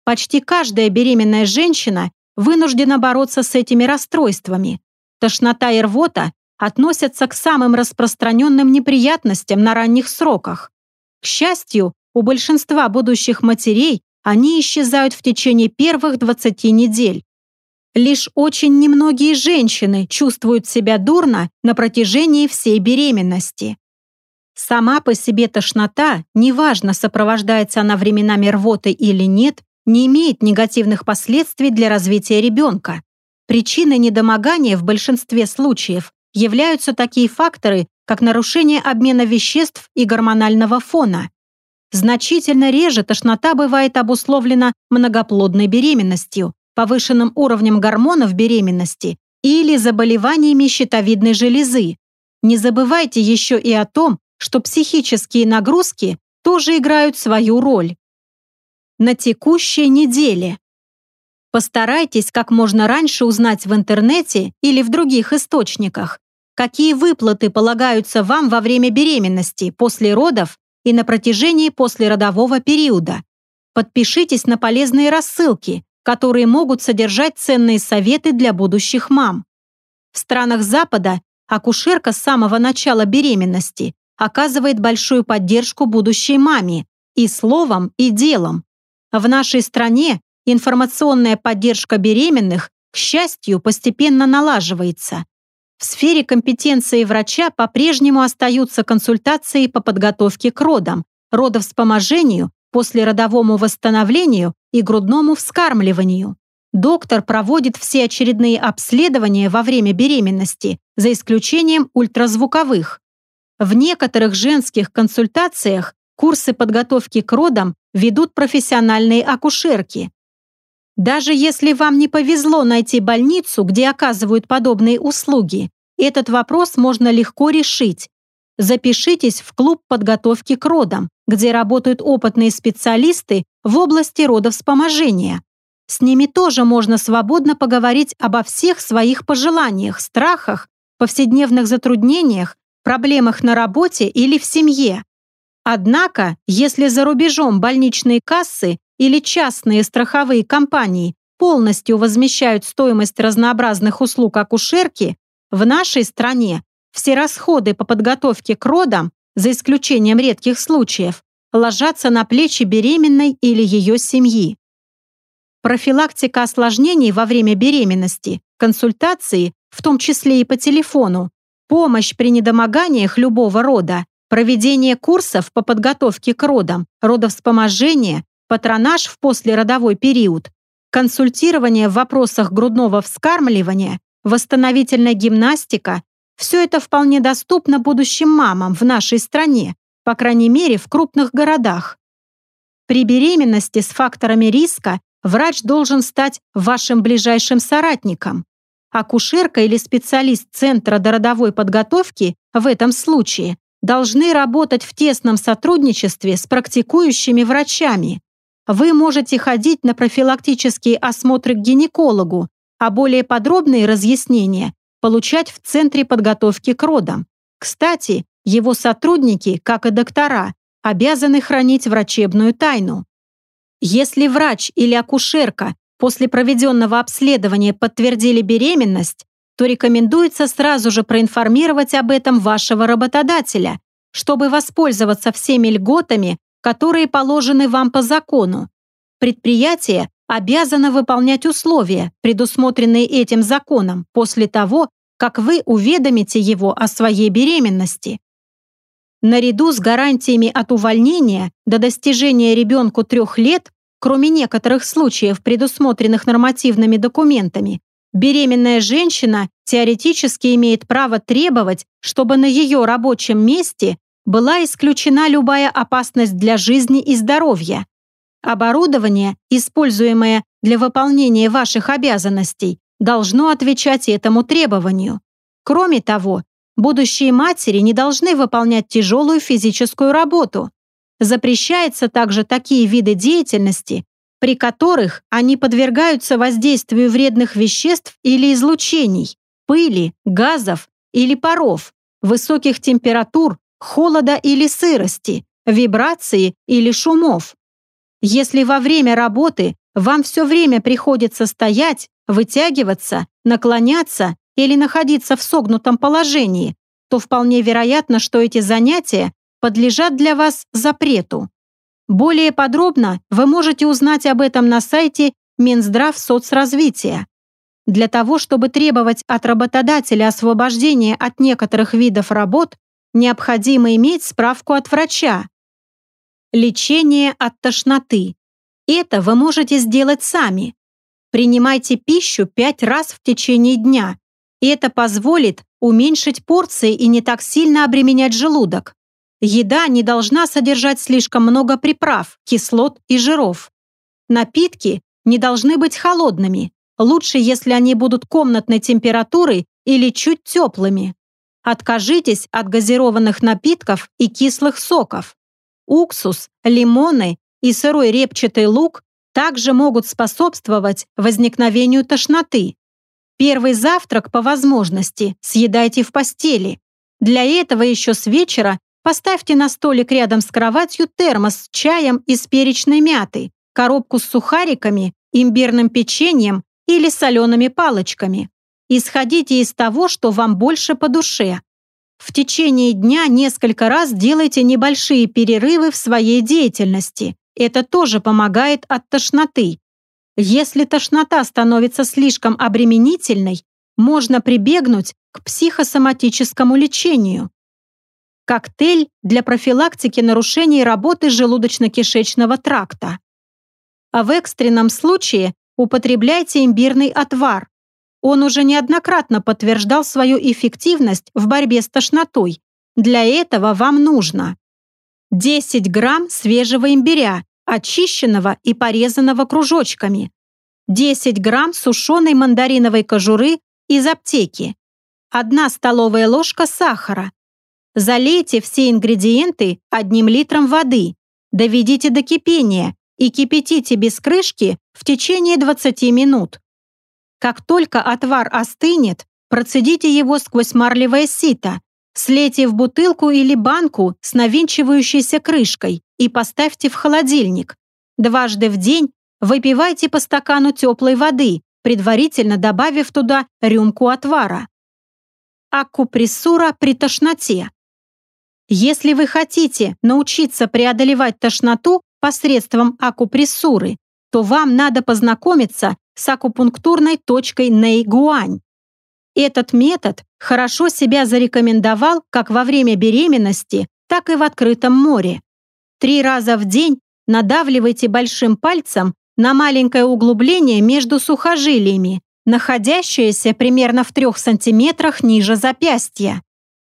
Speaker 1: Почти каждая беременная женщина вынуждена бороться с этими расстройствами. Тошнота и рвота относятся к самым распространенным неприятностям на ранних сроках. К счастью, у большинства будущих матерей они исчезают в течение первых 20 недель. Лишь очень немногие женщины чувствуют себя дурно на протяжении всей беременности. Сама по себе тошнота, неважно, сопровождается она временами рвоты или нет, не имеет негативных последствий для развития ребенка. Причиной недомогания в большинстве случаев являются такие факторы, как нарушение обмена веществ и гормонального фона. Значительно реже тошнота бывает обусловлена многоплодной беременностью, повышенным уровнем гормонов беременности или заболеваниями щитовидной железы. Не забывайте еще и о том, что психические нагрузки тоже играют свою роль на текущей неделе. Постарайтесь как можно раньше узнать в интернете или в других источниках, какие выплаты полагаются вам во время беременности, после родов и на протяжении послеродового периода. Подпишитесь на полезные рассылки, которые могут содержать ценные советы для будущих мам. В странах Запада акушерка с самого начала беременности оказывает большую поддержку будущей маме и словом, и делом. В нашей стране информационная поддержка беременных, к счастью, постепенно налаживается. В сфере компетенции врача по-прежнему остаются консультации по подготовке к родам, родовспоможению, послеродовому восстановлению и грудному вскармливанию. Доктор проводит все очередные обследования во время беременности, за исключением ультразвуковых. В некоторых женских консультациях курсы подготовки к родам ведут профессиональные акушерки. Даже если вам не повезло найти больницу, где оказывают подобные услуги, этот вопрос можно легко решить. Запишитесь в клуб подготовки к родам, где работают опытные специалисты в области родовспоможения. С ними тоже можно свободно поговорить обо всех своих пожеланиях, страхах, повседневных затруднениях, проблемах на работе или в семье. Однако, если за рубежом больничные кассы или частные страховые компании полностью возмещают стоимость разнообразных услуг акушерки, в нашей стране все расходы по подготовке к родам, за исключением редких случаев, ложатся на плечи беременной или ее семьи. Профилактика осложнений во время беременности, консультации, в том числе и по телефону, помощь при недомоганиях любого рода, проведение курсов по подготовке к родам, родовспоможение, патронаж в послеродовой период, консультирование в вопросах грудного вскармливания, восстановительная гимнастика – все это вполне доступно будущим мамам в нашей стране, по крайней мере в крупных городах. При беременности с факторами риска врач должен стать вашим ближайшим соратником. Акушерка или специалист Центра дородовой подготовки в этом случае должны работать в тесном сотрудничестве с практикующими врачами. Вы можете ходить на профилактические осмотры к гинекологу, а более подробные разъяснения получать в Центре подготовки к родам. Кстати, его сотрудники, как и доктора, обязаны хранить врачебную тайну. Если врач или акушерка после проведенного обследования подтвердили беременность, то рекомендуется сразу же проинформировать об этом вашего работодателя, чтобы воспользоваться всеми льготами, которые положены вам по закону. Предприятие обязано выполнять условия, предусмотренные этим законом, после того, как вы уведомите его о своей беременности. Наряду с гарантиями от увольнения до достижения ребенку трех лет, кроме некоторых случаев, предусмотренных нормативными документами, беременная женщина теоретически имеет право требовать, чтобы на ее рабочем месте была исключена любая опасность для жизни и здоровья. Оборудование, используемое для выполнения ваших обязанностей, должно отвечать этому требованию. Кроме того, Будущие матери не должны выполнять тяжелую физическую работу. Запрещается также такие виды деятельности, при которых они подвергаются воздействию вредных веществ или излучений, пыли, газов или паров, высоких температур, холода или сырости, вибрации или шумов. Если во время работы вам все время приходится стоять, вытягиваться, наклоняться или находиться в согнутом положении, то вполне вероятно, что эти занятия подлежат для вас запрету. Более подробно вы можете узнать об этом на сайте Минздрав соцразвития. Для того, чтобы требовать от работодателя освобождения от некоторых видов работ, необходимо иметь справку от врача. Лечение от тошноты. Это вы можете сделать сами. Принимайте пищу 5 раз в течение дня, и это позволит уменьшить порции и не так сильно обременять желудок. Еда не должна содержать слишком много приправ, кислот и жиров. Напитки не должны быть холодными, лучше, если они будут комнатной температуры или чуть теплыми. Откажитесь от газированных напитков и кислых соков. Уксус, лимоны и сырой репчатый лук также могут способствовать возникновению тошноты. Первый завтрак по возможности съедайте в постели. Для этого еще с вечера поставьте на столик рядом с кроватью термос с чаем из перечной мяты, коробку с сухариками, имбирным печеньем или солеными палочками. Исходите из того, что вам больше по душе. В течение дня несколько раз делайте небольшие перерывы в своей деятельности. Это тоже помогает от тошноты. Если тошнота становится слишком обременительной, можно прибегнуть к психосоматическому лечению. Коктейль для профилактики нарушений работы желудочно-кишечного тракта. А в экстренном случае употребляйте имбирный отвар. Он уже неоднократно подтверждал свою эффективность в борьбе с тошнотой. Для этого вам нужно 10 грамм свежего имбиря, очищенного и порезанного кружочками, 10 грамм сушеной мандариновой кожуры из аптеки, 1 столовая ложка сахара. Залейте все ингредиенты одним литром воды, доведите до кипения и кипятите без крышки в течение 20 минут. Как только отвар остынет, процедите его сквозь марлевое сито, слейте в бутылку или банку с навинчивающейся крышкой и поставьте в холодильник. Дважды в день выпивайте по стакану теплой воды, предварительно добавив туда рюмку отвара. Акупрессура при тошноте. Если вы хотите научиться преодолевать тошноту посредством акупрессуры, то вам надо познакомиться с акупунктурной точкой Нейгуань. Этот метод хорошо себя зарекомендовал как во время беременности, так и в открытом море. Три раза в день надавливайте большим пальцем на маленькое углубление между сухожилиями, находящееся примерно в 3 сантиметрах ниже запястья.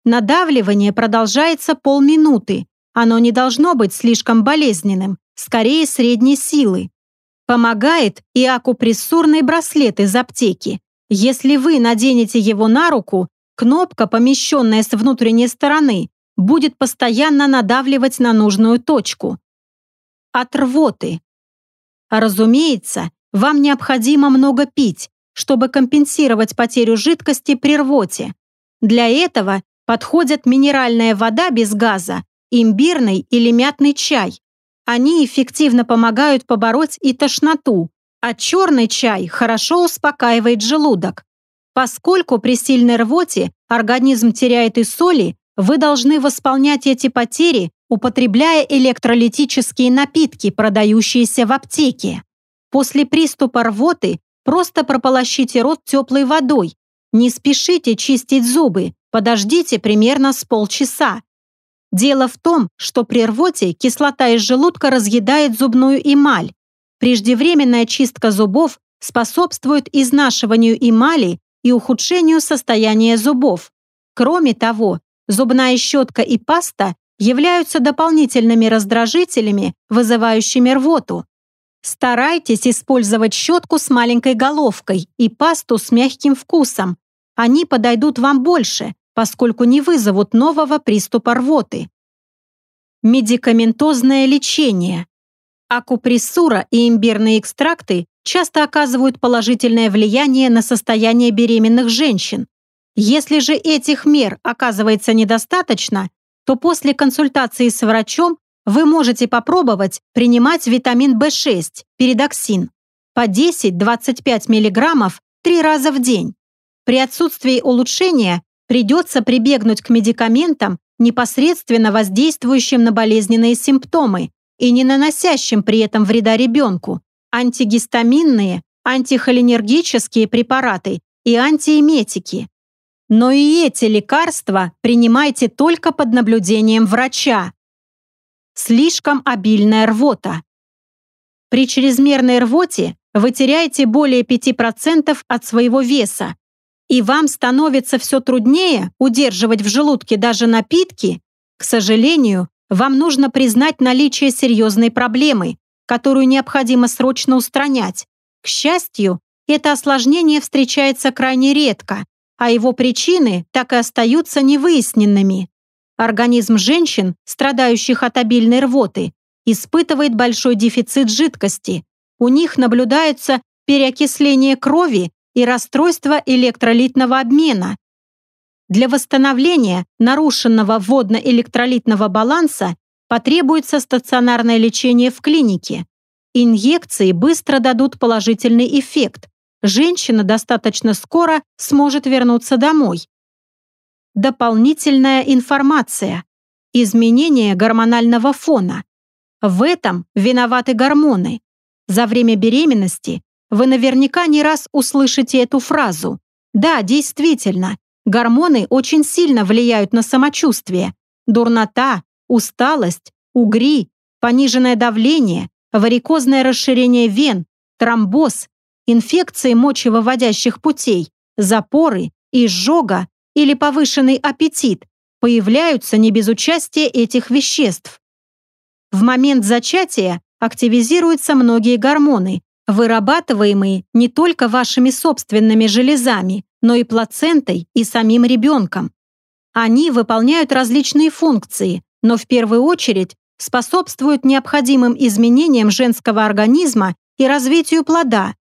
Speaker 1: Надавливание продолжается полминуты. Оно не должно быть слишком болезненным, скорее средней силы. Помогает и акупрессурный браслет из аптеки. Если вы наденете его на руку, кнопка, помещенная с внутренней стороны, будет постоянно надавливать на нужную точку. От рвоты. Разумеется, вам необходимо много пить, чтобы компенсировать потерю жидкости при рвоте. Для этого подходят минеральная вода без газа, имбирный или мятный чай, они эффективно помогают побороть и тошноту, а черный чай хорошо успокаивает желудок. Поскольку при сильной рвоте организм теряет и соли, вы должны восполнять эти потери, употребляя электролитические напитки, продающиеся в аптеке. После приступа рвоты просто прополощите рот теплой водой. Не спешите чистить зубы, подождите примерно с полчаса, Дело в том, что при рвоте кислота из желудка разъедает зубную эмаль. Преждевременная чистка зубов способствует изнашиванию эмали и ухудшению состояния зубов. Кроме того, зубная щетка и паста являются дополнительными раздражителями, вызывающими рвоту. Старайтесь использовать щетку с маленькой головкой и пасту с мягким вкусом. Они подойдут вам больше, поскольку не вызовут нового приступа рвоты. Медикаментозное лечение. Акупрессура и имбирные экстракты часто оказывают положительное влияние на состояние беременных женщин. Если же этих мер оказывается недостаточно, то после консультации с врачом вы можете попробовать принимать витамин В6, передоксин, по 10-25 мг три раза в день. При отсутствии улучшения придется прибегнуть к медикаментам, непосредственно воздействующим на болезненные симптомы и не наносящим при этом вреда ребенку, антигистаминные, антихолинергические препараты и антиэметики. Но и эти лекарства принимайте только под наблюдением врача. Слишком обильная рвота. При чрезмерной рвоте вы теряете более 5% от своего веса, и вам становится все труднее удерживать в желудке даже напитки, к сожалению, вам нужно признать наличие серьезной проблемы, которую необходимо срочно устранять. К счастью, это осложнение встречается крайне редко, а его причины так и остаются невыясненными. Организм женщин, страдающих от обильной рвоты, испытывает большой дефицит жидкости, у них наблюдается переокисление крови и расстройство электролитного обмена. Для восстановления нарушенного водно-электролитного баланса потребуется стационарное лечение в клинике. Инъекции быстро дадут положительный эффект. Женщина достаточно скоро сможет вернуться домой. Дополнительная информация. Изменение гормонального фона. В этом виноваты гормоны. За время беременности вы наверняка не раз услышите эту фразу. Да, действительно, гормоны очень сильно влияют на самочувствие. Дурнота, усталость, угри, пониженное давление, варикозное расширение вен, тромбоз, инфекции мочевыводящих путей, запоры, изжога или повышенный аппетит появляются не без участия этих веществ. В момент зачатия активизируются многие гормоны, вырабатываемые не только вашими собственными железами, но и плацентой и самим ребенком. Они выполняют различные функции, но в первую очередь способствуют необходимым изменениям женского организма и развитию плода.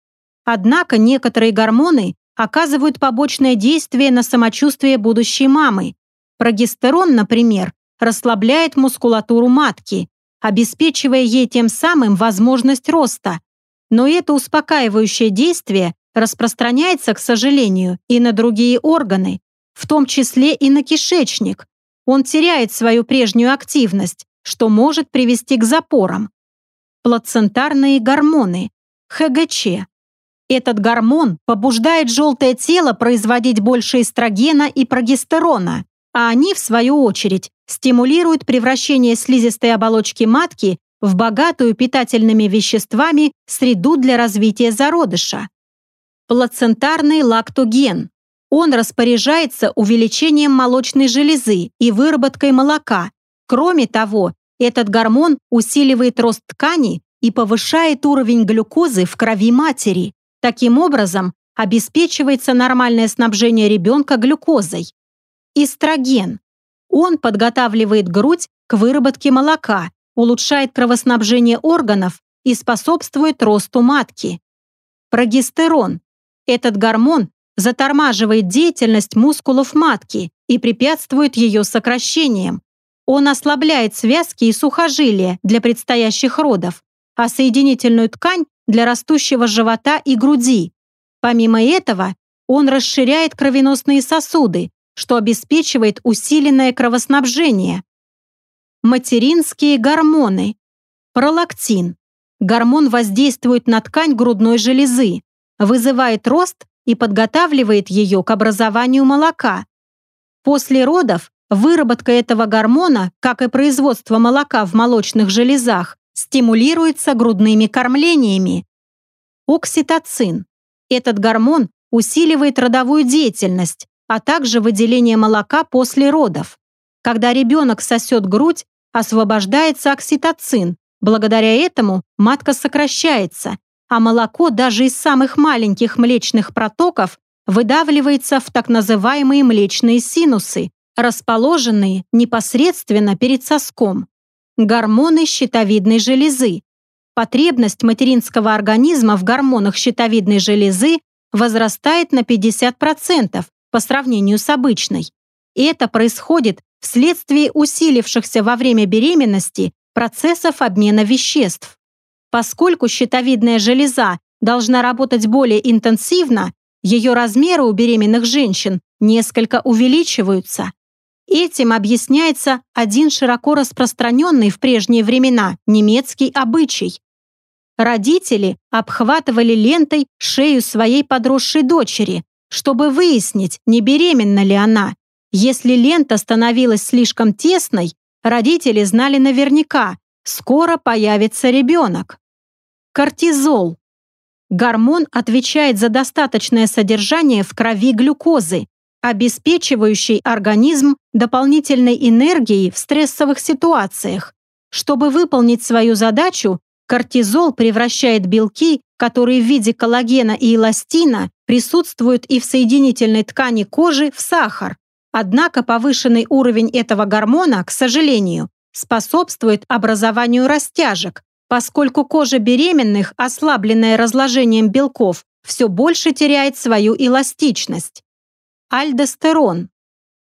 Speaker 1: Однако некоторые гормоны оказывают побочное действие на самочувствие будущей мамы. Прогестерон, например, расслабляет мускулатуру матки, обеспечивая ей тем самым возможность роста. Но это успокаивающее действие распространяется, к сожалению, и на другие органы, в том числе и на кишечник. Он теряет свою прежнюю активность, что может привести к запорам. Плацентарные гормоны, ХГЧ. Этот гормон побуждает желтое тело производить больше эстрогена и прогестерона, а они, в свою очередь, стимулируют превращение слизистой оболочки матки в богатую питательными веществами среду для развития зародыша. Плацентарный лактоген. Он распоряжается увеличением молочной железы и выработкой молока. Кроме того, этот гормон усиливает рост ткани и повышает уровень глюкозы в крови матери. Таким образом, обеспечивается нормальное снабжение ребенка глюкозой. Эстроген. Он подготавливает грудь к выработке молока, улучшает кровоснабжение органов и способствует росту матки. Прогестерон. Этот гормон затормаживает деятельность мускулов матки и препятствует ее сокращениям. Он ослабляет связки и сухожилия для предстоящих родов, а соединительную ткань для растущего живота и груди. Помимо этого, он расширяет кровеносные сосуды, что обеспечивает усиленное кровоснабжение. Материнские гормоны. Пролактин. Гормон воздействует на ткань грудной железы, вызывает рост и подготавливает ее к образованию молока. После родов выработка этого гормона, как и производство молока в молочных железах, стимулируется грудными кормлениями. Окситоцин. Этот гормон усиливает родовую деятельность, а также выделение молока после родов. Когда ребенок сосет грудь, освобождается окситоцин. Благодаря этому матка сокращается, а молоко даже из самых маленьких млечных протоков выдавливается в так называемые млечные синусы, расположенные непосредственно перед соском гормоны щитовидной железы. Потребность материнского организма в гормонах щитовидной железы возрастает на 50% по сравнению с обычной. И это происходит вследствие усилившихся во время беременности процессов обмена веществ. Поскольку щитовидная железа должна работать более интенсивно, ее размеры у беременных женщин несколько увеличиваются. Этим объясняется один широко распространенный в прежние времена немецкий обычай. Родители обхватывали лентой шею своей подросшей дочери, чтобы выяснить, не беременна ли она. Если лента становилась слишком тесной, родители знали наверняка, скоро появится ребенок. Кортизол. Гормон отвечает за достаточное содержание в крови глюкозы, обеспечивающий организм дополнительной энергией в стрессовых ситуациях. Чтобы выполнить свою задачу, кортизол превращает белки, которые в виде коллагена и эластина присутствуют и в соединительной ткани кожи, в сахар. Однако повышенный уровень этого гормона, к сожалению, способствует образованию растяжек, поскольку кожа беременных, ослабленная разложением белков, все больше теряет свою эластичность. Альдостерон.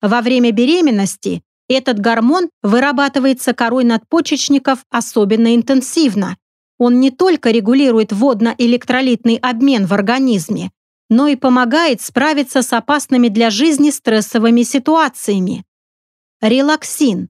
Speaker 1: Во время беременности этот гормон вырабатывается корой надпочечников особенно интенсивно. Он не только регулирует водно-электролитный обмен в организме, но и помогает справиться с опасными для жизни стрессовыми ситуациями. Релаксин.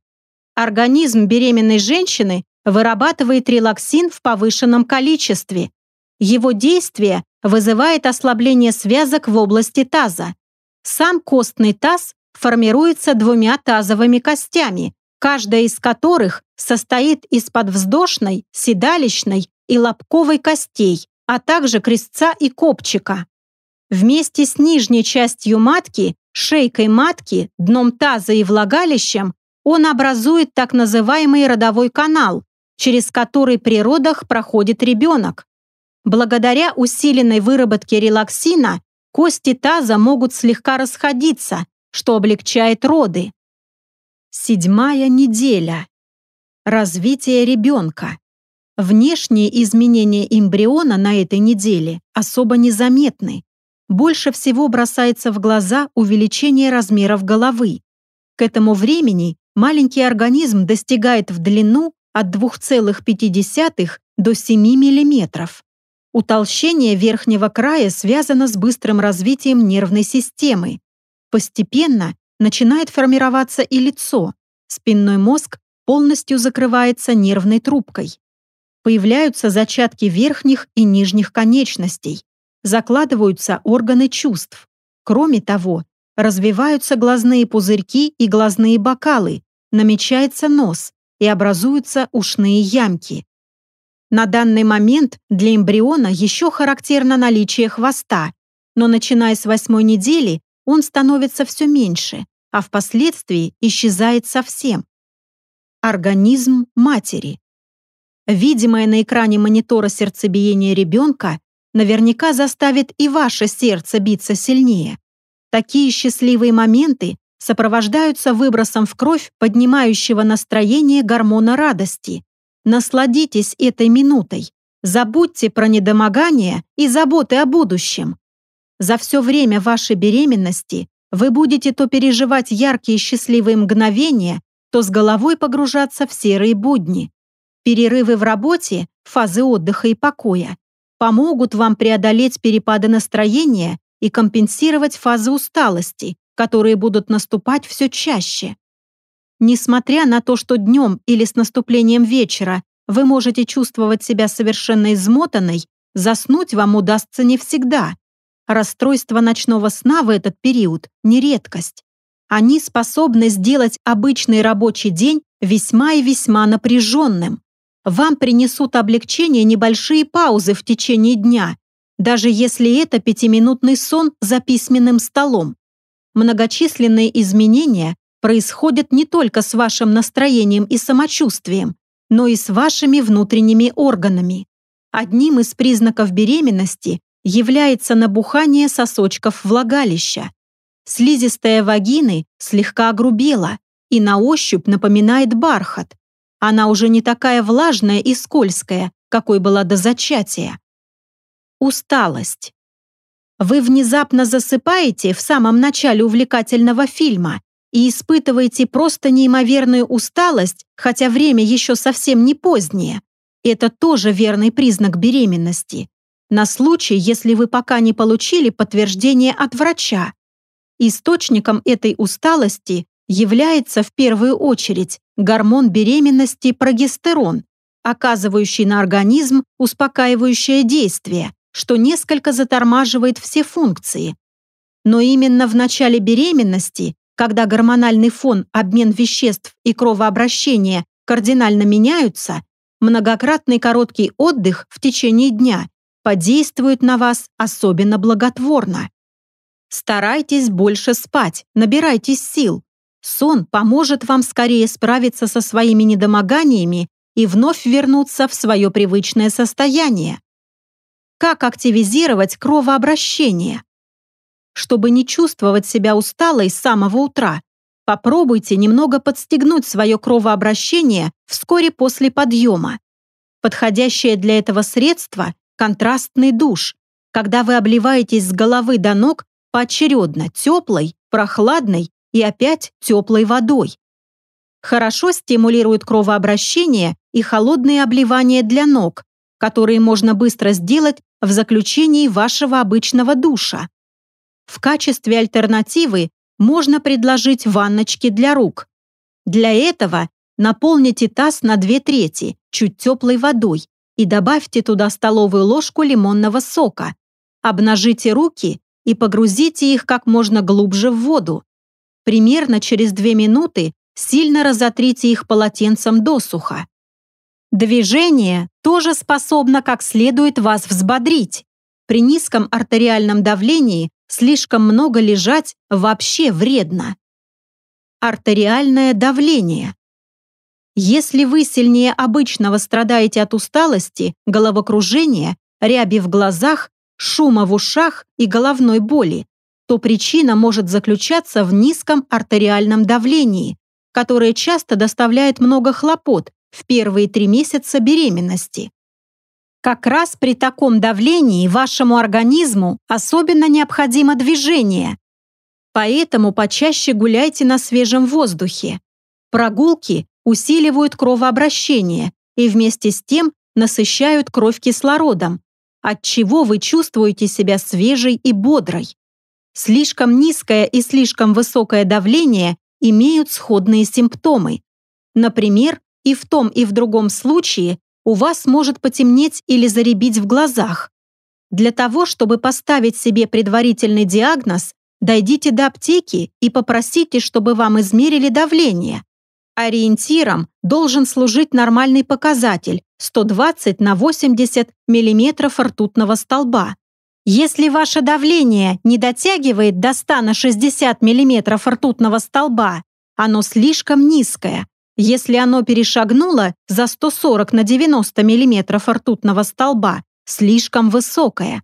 Speaker 1: Организм беременной женщины вырабатывает релаксин в повышенном количестве. Его действие вызывает ослабление связок в области таза. Сам костный таз формируется двумя тазовыми костями, каждая из которых состоит из подвздошной, седалищной и лобковой костей, а также крестца и копчика. Вместе с нижней частью матки, шейкой матки, дном таза и влагалищем он образует так называемый родовой канал, через который при родах проходит ребенок. Благодаря усиленной выработке релаксина кости таза могут слегка расходиться, что облегчает роды. Седьмая неделя. Развитие ребенка. Внешние изменения эмбриона на этой неделе особо незаметны. Больше всего бросается в глаза увеличение размеров головы. К этому времени маленький организм достигает в длину от 2,5 до 7 мм. Утолщение верхнего края связано с быстрым развитием нервной системы. Постепенно начинает формироваться и лицо. Спинной мозг полностью закрывается нервной трубкой. Появляются зачатки верхних и нижних конечностей. Закладываются органы чувств. Кроме того, развиваются глазные пузырьки и глазные бокалы, намечается нос, и образуются ушные ямки. На данный момент для эмбриона еще характерно наличие хвоста, но начиная с восьмой недели он становится все меньше, а впоследствии исчезает совсем. Организм матери. Видимое на экране монитора сердцебиение ребенка наверняка заставит и ваше сердце биться сильнее. Такие счастливые моменты сопровождаются выбросом в кровь поднимающего настроение гормона радости. Насладитесь этой минутой. Забудьте про недомогание и заботы о будущем. За все время вашей беременности вы будете то переживать яркие счастливые мгновения, то с головой погружаться в серые будни. Перерывы в работе, фазы отдыха и покоя помогут вам преодолеть перепады настроения и компенсировать фазы усталости, которые будут наступать все чаще. Несмотря на то, что днем или с наступлением вечера вы можете чувствовать себя совершенно измотанной, заснуть вам удастся не всегда. Расстройство ночного сна в этот период – не редкость. Они способны сделать обычный рабочий день весьма и весьма напряженным. Вам принесут облегчение небольшие паузы в течение дня, даже если это пятиминутный сон за письменным столом. Многочисленные изменения происходят не только с вашим настроением и самочувствием, но и с вашими внутренними органами. Одним из признаков беременности является набухание сосочков влагалища. Слизистая вагины слегка огрубела и на ощупь напоминает бархат. Она уже не такая влажная и скользкая, какой была до зачатия. Усталость. Вы внезапно засыпаете в самом начале увлекательного фильма и испытываете просто неимоверную усталость, хотя время еще совсем не позднее. Это тоже верный признак беременности. На случай, если вы пока не получили подтверждение от врача. Источником этой усталости является в первую очередь гормон беременности прогестерон, оказывающий на организм успокаивающее действие, что несколько затормаживает все функции. Но именно в начале беременности, когда гормональный фон, обмен веществ и кровообращение кардинально меняются, многократный короткий отдых в течение дня подействует на вас особенно благотворно. Старайтесь больше спать, набирайтесь сил. Сон поможет вам скорее справиться со своими недомоганиями и вновь вернуться в свое привычное состояние. Как активизировать кровообращение? Чтобы не чувствовать себя усталой с самого утра, попробуйте немного подстегнуть свое кровообращение вскоре после подъема. Подходящее для этого средство – контрастный душ, когда вы обливаетесь с головы до ног поочередно теплой, прохладной и опять теплой водой. Хорошо стимулирует кровообращение и холодные обливания для ног, которые можно быстро сделать в заключении вашего обычного душа. В качестве альтернативы можно предложить ванночки для рук. Для этого наполните таз на две трети чуть теплой водой и добавьте туда столовую ложку лимонного сока. Обнажите руки и погрузите их как можно глубже в воду. Примерно через две минуты сильно разотрите их полотенцем досуха. Движение тоже способно как следует вас взбодрить. При низком артериальном давлении слишком много лежать вообще вредно. Артериальное давление. Если вы сильнее обычного страдаете от усталости, головокружения, ряби в глазах, шума в ушах и головной боли, то причина может заключаться в низком артериальном давлении, которое часто доставляет много хлопот в первые три месяца беременности. Как раз при таком давлении вашему организму особенно необходимо движение. Поэтому почаще гуляйте на свежем воздухе. Прогулки усиливают кровообращение и вместе с тем насыщают кровь кислородом, от чего вы чувствуете себя свежей и бодрой. Слишком низкое и слишком высокое давление имеют сходные симптомы. Например, и в том и в другом случае у вас может потемнеть или заребить в глазах. Для того, чтобы поставить себе предварительный диагноз, дойдите до аптеки и попросите, чтобы вам измерили давление. Ориентиром должен служить нормальный показатель 120 на 80 мм ртутного столба. Если ваше давление не дотягивает до 100 на 60 мм ртутного столба, оно слишком низкое. Если оно перешагнуло за 140 на 90 мм ртутного столба, слишком высокое.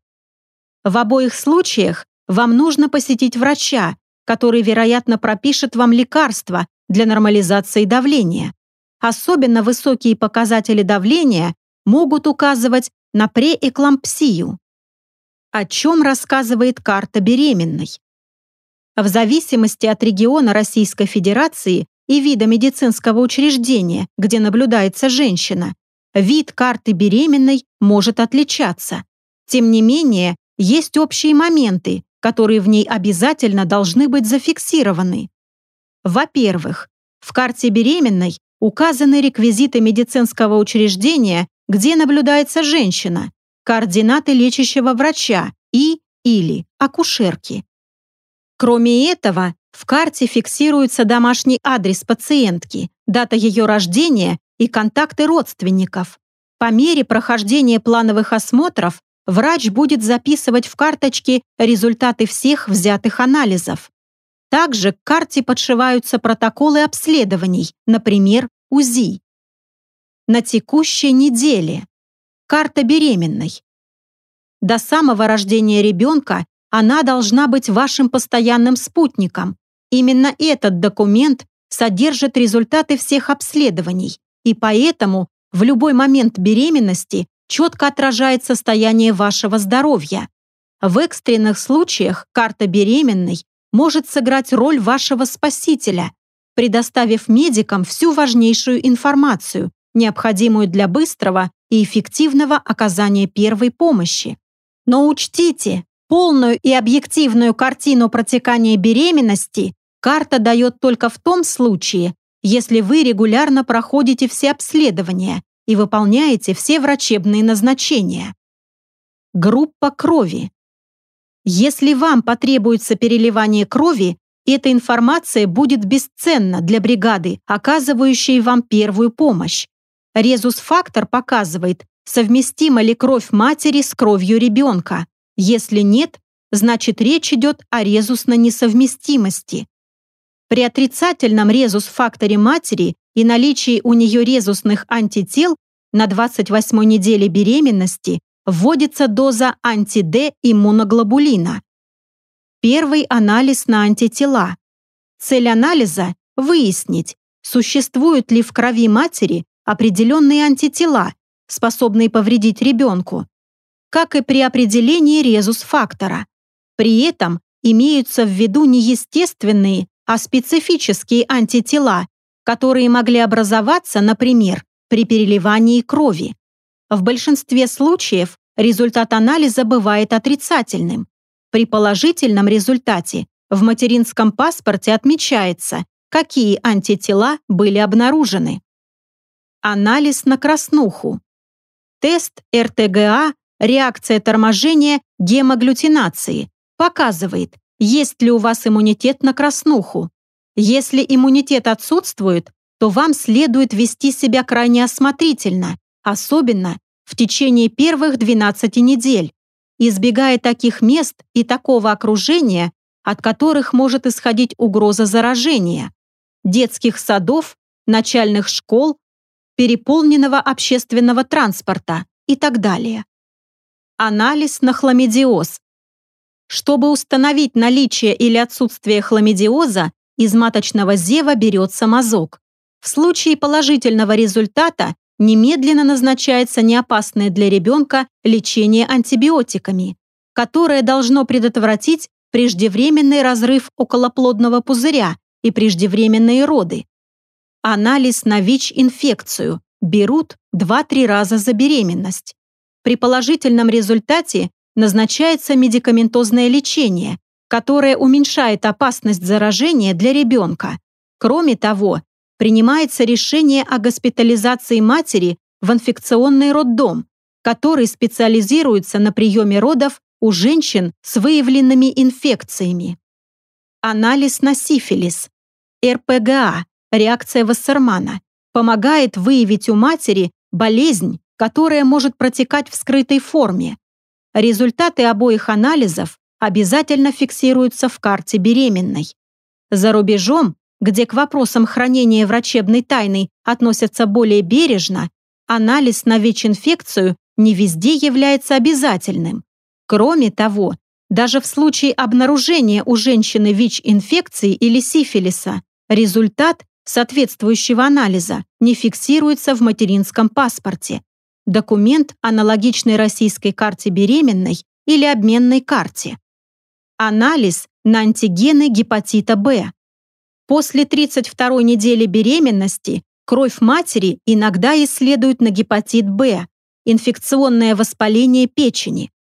Speaker 1: В обоих случаях вам нужно посетить врача, который, вероятно, пропишет вам лекарства для нормализации давления. Особенно высокие показатели давления могут указывать на преэклампсию. О чем рассказывает карта беременной? В зависимости от региона Российской Федерации и вида медицинского учреждения, где наблюдается женщина, вид карты беременной может отличаться. Тем не менее, есть общие моменты, которые в ней обязательно должны быть зафиксированы. Во-первых, в карте беременной указаны реквизиты медицинского учреждения, где наблюдается женщина, координаты лечащего врача и или акушерки. Кроме этого, в карте фиксируется домашний адрес пациентки, дата ее рождения и контакты родственников. По мере прохождения плановых осмотров врач будет записывать в карточке результаты всех взятых анализов. Также к карте подшиваются протоколы обследований, например, УЗИ. На текущей неделе. Карта беременной. До самого рождения ребенка она должна быть вашим постоянным спутником. Именно этот документ содержит результаты всех обследований, и поэтому в любой момент беременности четко отражает состояние вашего здоровья. В экстренных случаях карта беременной может сыграть роль вашего спасителя, предоставив медикам всю важнейшую информацию, необходимую для быстрого и эффективного оказания первой помощи. Но учтите, полную и объективную картину протекания беременности карта дает только в том случае, если вы регулярно проходите все обследования и выполняете все врачебные назначения. Группа крови. Если вам потребуется переливание крови, эта информация будет бесценна для бригады, оказывающей вам первую помощь. Резус-фактор показывает, совместима ли кровь матери с кровью ребенка. Если нет, значит речь идет о резусной несовместимости. При отрицательном резус-факторе матери и наличии у нее резусных антител на 28 неделе беременности вводится доза анти-Д иммуноглобулина. Первый анализ на антитела. Цель анализа – выяснить, существуют ли в крови матери определенные антитела способные повредить ребенку, как и при определении резус-фактора. При этом имеются в виду не естественные, а специфические антитела, которые могли образоваться, например, при переливании крови. В большинстве случаев результат анализа бывает отрицательным. При положительном результате в материнском паспорте отмечается, какие антитела были обнаружены. Анализ на краснуху. Тест РТГА реакция торможения гемоглютинации показывает, есть ли у вас иммунитет на краснуху. Если иммунитет отсутствует, то вам следует вести себя крайне осмотрительно, особенно в течение первых 12 недель, избегая таких мест и такого окружения, от которых может исходить угроза заражения, детских садов, начальных школ, переполненного общественного транспорта и так далее. Анализ на хламидиоз. Чтобы установить наличие или отсутствие хламидиоза, из маточного зева берется мазок. В случае положительного результата немедленно назначается неопасное для ребенка лечение антибиотиками, которое должно предотвратить преждевременный разрыв околоплодного пузыря и преждевременные роды. Анализ на ВИЧ-инфекцию берут 2-3 раза за беременность. При положительном результате назначается медикаментозное лечение, которое уменьшает опасность заражения для ребенка. Кроме того, принимается решение о госпитализации матери в инфекционный роддом, который специализируется на приеме родов у женщин с выявленными инфекциями. Анализ на сифилис, РПГА, реакция Вассермана, помогает выявить у матери болезнь которая может протекать в скрытой форме. Результаты обоих анализов обязательно фиксируются в карте беременной. За рубежом, где к вопросам хранения врачебной тайны относятся более бережно, анализ на ВИЧ-инфекцию не везде является обязательным. Кроме того, даже в случае обнаружения у женщины ВИЧ-инфекции или сифилиса, результат соответствующего анализа не фиксируется в материнском паспорте документ, аналогичный российской карте беременной или обменной карте. Анализ на антигены гепатита Б. После 32 недели беременности кровь матери иногда исследуют на гепатит Б, инфекционное воспаление печени.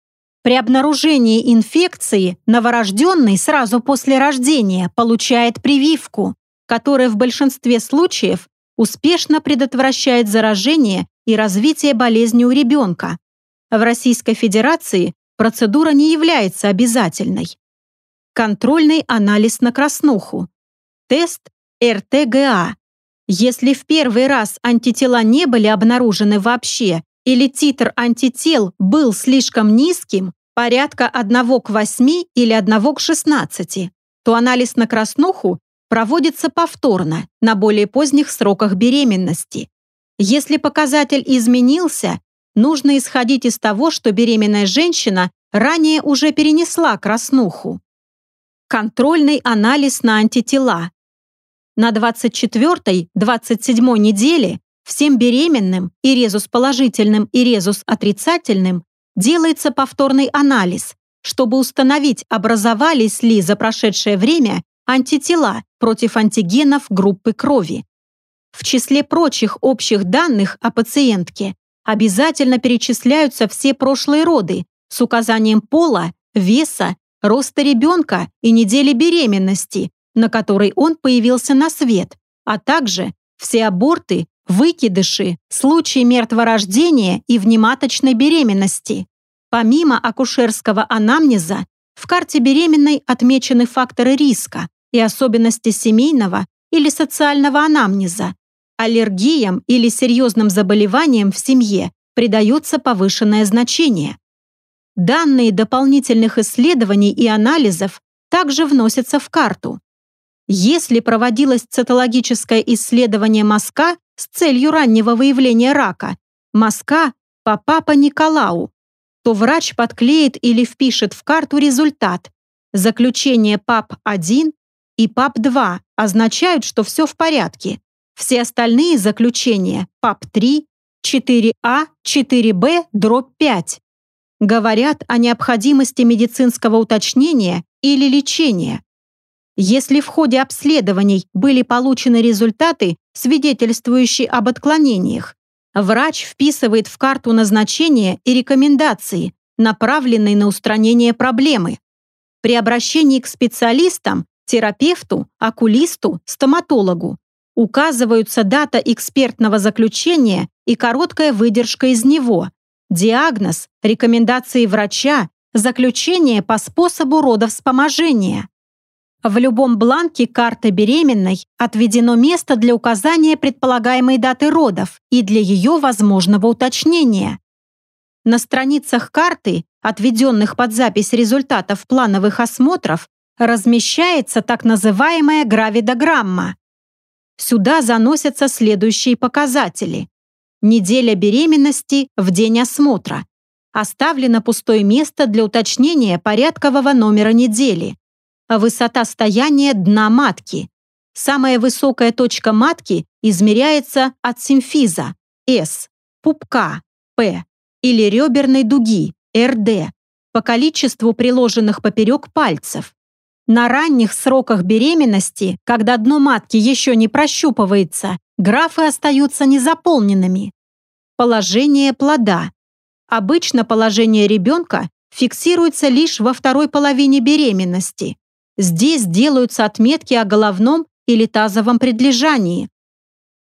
Speaker 1: При обнаружении инфекции новорожденный сразу после рождения получает прививку, которая в большинстве случаев успешно предотвращает заражение и развитие болезни у ребенка. В Российской Федерации процедура не является обязательной. Контрольный анализ на краснуху. Тест РТГА. Если в первый раз антитела не были обнаружены вообще или титр антител был слишком низким, порядка 1 к 8 или 1 к 16, то анализ на краснуху проводится повторно на более поздних сроках беременности. Если показатель изменился, нужно исходить из того, что беременная женщина ранее уже перенесла краснуху. Контрольный анализ на антитела. На 24-27 неделе всем беременным и резус положительным и резус отрицательным делается повторный анализ, чтобы установить, образовались ли за прошедшее время антитела против антигенов группы крови. В числе прочих общих данных о пациентке обязательно перечисляются все прошлые роды с указанием пола, веса, роста ребенка и недели беременности, на которой он появился на свет, а также все аборты, выкидыши, случаи мертворождения и внематочной беременности. Помимо акушерского анамнеза, в карте беременной отмечены факторы риска и особенности семейного или социального анамнеза, Аллергиям или серьезным заболеваниям в семье придается повышенное значение. Данные дополнительных исследований и анализов также вносятся в карту. Если проводилось цитологическое исследование мозка с целью раннего выявления рака, мозка по папа Николау, то врач подклеит или впишет в карту результат. Заключение ПАП-1 и ПАП-2 означают, что все в порядке. Все остальные заключения ПАП-3, 4А 4Б дробь 5 говорят о необходимости медицинского уточнения или лечения. Если в ходе обследований были получены результаты, свидетельствующие об отклонениях, врач вписывает в карту назначения и рекомендации, направленные на устранение проблемы. При обращении к специалистам, терапевту, окулисту, стоматологу указываются дата экспертного заключения и короткая выдержка из него, диагноз, рекомендации врача, заключение по способу родовспоможения. В любом бланке карты беременной отведено место для указания предполагаемой даты родов и для ее возможного уточнения. На страницах карты, отведенных под запись результатов плановых осмотров, размещается так называемая гравидограмма. Сюда заносятся следующие показатели. Неделя беременности в день осмотра. Оставлено пустое место для уточнения порядкового номера недели. Высота стояния дна матки. Самая высокая точка матки измеряется от симфиза S, пупка P или реберной дуги RD по количеству приложенных поперек пальцев. На ранних сроках беременности, когда дно матки еще не прощупывается, графы остаются незаполненными. Положение плода. Обычно положение ребенка фиксируется лишь во второй половине беременности. Здесь делаются отметки о головном или тазовом предлежании.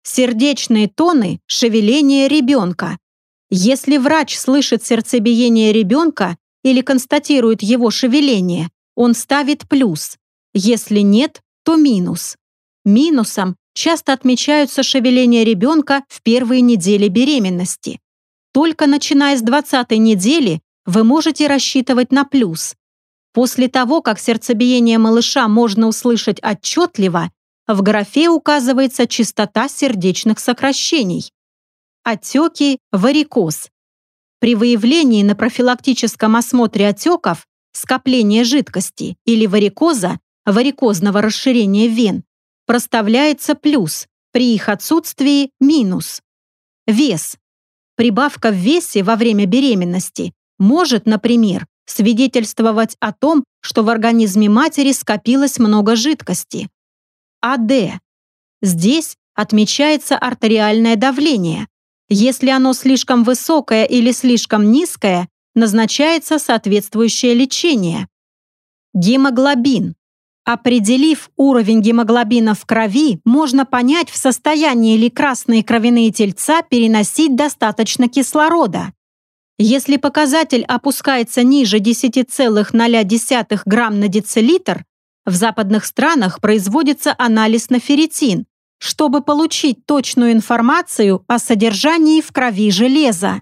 Speaker 1: Сердечные тоны – шевеление ребенка. Если врач слышит сердцебиение ребенка или констатирует его шевеление, он ставит плюс. Если нет, то минус. Минусом часто отмечаются шевеления ребенка в первые недели беременности. Только начиная с 20 недели вы можете рассчитывать на плюс. После того, как сердцебиение малыша можно услышать отчетливо, в графе указывается частота сердечных сокращений. Отеки, варикоз. При выявлении на профилактическом осмотре отеков скопление жидкости или варикоза, варикозного расширения вен, проставляется плюс, при их отсутствии минус. Вес. Прибавка в весе во время беременности может, например, свидетельствовать о том, что в организме матери скопилось много жидкости. АД. Здесь отмечается артериальное давление. Если оно слишком высокое или слишком низкое, назначается соответствующее лечение. Гемоглобин. Определив уровень гемоглобина в крови, можно понять, в состоянии ли красные кровяные тельца переносить достаточно кислорода. Если показатель опускается ниже 10,0 грамм на децилитр, в западных странах производится анализ на ферритин, чтобы получить точную информацию о содержании в крови железа.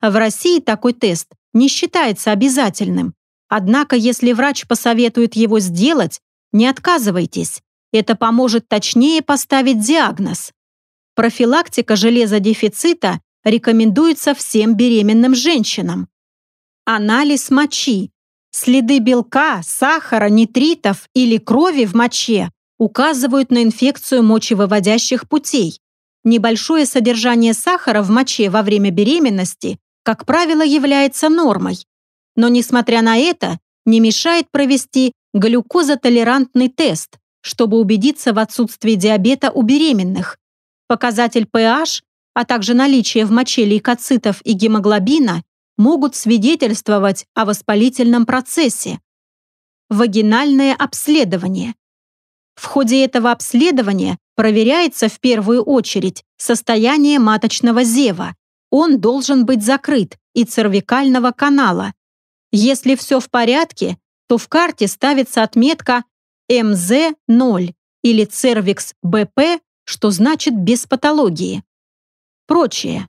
Speaker 1: В России такой тест не считается обязательным. Однако, если врач посоветует его сделать, не отказывайтесь. Это поможет точнее поставить диагноз. Профилактика железодефицита рекомендуется всем беременным женщинам. Анализ мочи. Следы белка, сахара, нитритов или крови в моче указывают на инфекцию мочевыводящих путей. Небольшое содержание сахара в моче во время беременности как правило, является нормой. Но, несмотря на это, не мешает провести глюкозотолерантный тест, чтобы убедиться в отсутствии диабета у беременных. Показатель pH, а также наличие в моче лейкоцитов и гемоглобина могут свидетельствовать о воспалительном процессе. Вагинальное обследование. В ходе этого обследования проверяется в первую очередь состояние маточного зева, он должен быть закрыт и цервикального канала. Если все в порядке, то в карте ставится отметка МЗ-0 или цервикс БП, что значит без патологии. Прочее.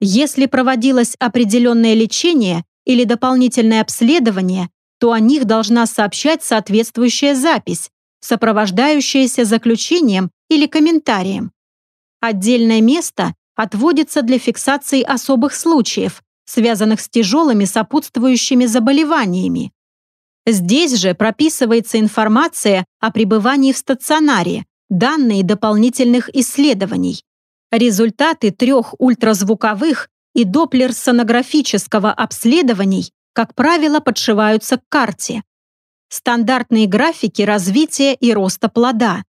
Speaker 1: Если проводилось определенное лечение или дополнительное обследование, то о них должна сообщать соответствующая запись, сопровождающаяся заключением или комментарием. Отдельное место отводится для фиксации особых случаев, связанных с тяжелыми сопутствующими заболеваниями. Здесь же прописывается информация о пребывании в стационаре, данные дополнительных исследований. Результаты трех ультразвуковых и доплер-сонографического обследований, как правило, подшиваются к карте. Стандартные графики развития и роста плода.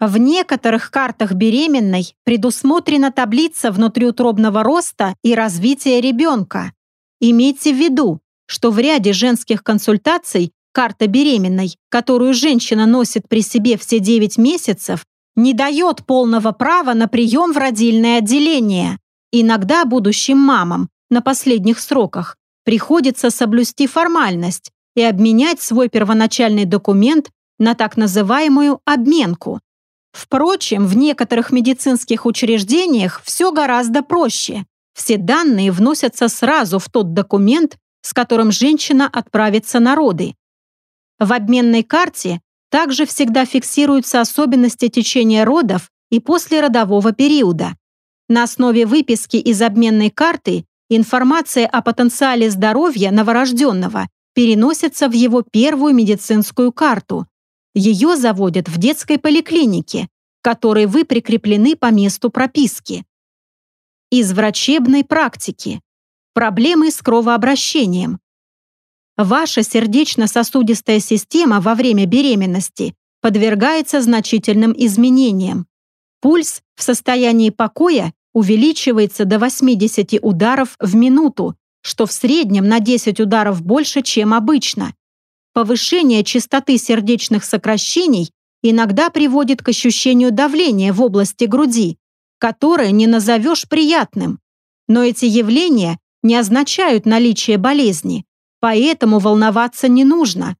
Speaker 1: В некоторых картах беременной предусмотрена таблица внутриутробного роста и развития ребенка. Имейте в виду, что в ряде женских консультаций карта беременной, которую женщина носит при себе все 9 месяцев, не дает полного права на прием в родильное отделение. Иногда будущим мамам на последних сроках приходится соблюсти формальность и обменять свой первоначальный документ на так называемую обменку, Впрочем, в некоторых медицинских учреждениях все гораздо проще. Все данные вносятся сразу в тот документ, с которым женщина отправится на роды. В обменной карте также всегда фиксируются особенности течения родов и послеродового периода. На основе выписки из обменной карты информация о потенциале здоровья новорожденного переносится в его первую медицинскую карту, ее заводят в детской поликлинике, которой вы прикреплены по месту прописки. Из врачебной практики. Проблемы с кровообращением. Ваша сердечно-сосудистая система во время беременности подвергается значительным изменениям. Пульс в состоянии покоя увеличивается до 80 ударов в минуту, что в среднем на 10 ударов больше, чем обычно. Повышение частоты сердечных сокращений иногда приводит к ощущению давления в области груди, которое не назовешь приятным. Но эти явления не означают наличие болезни, поэтому волноваться не нужно.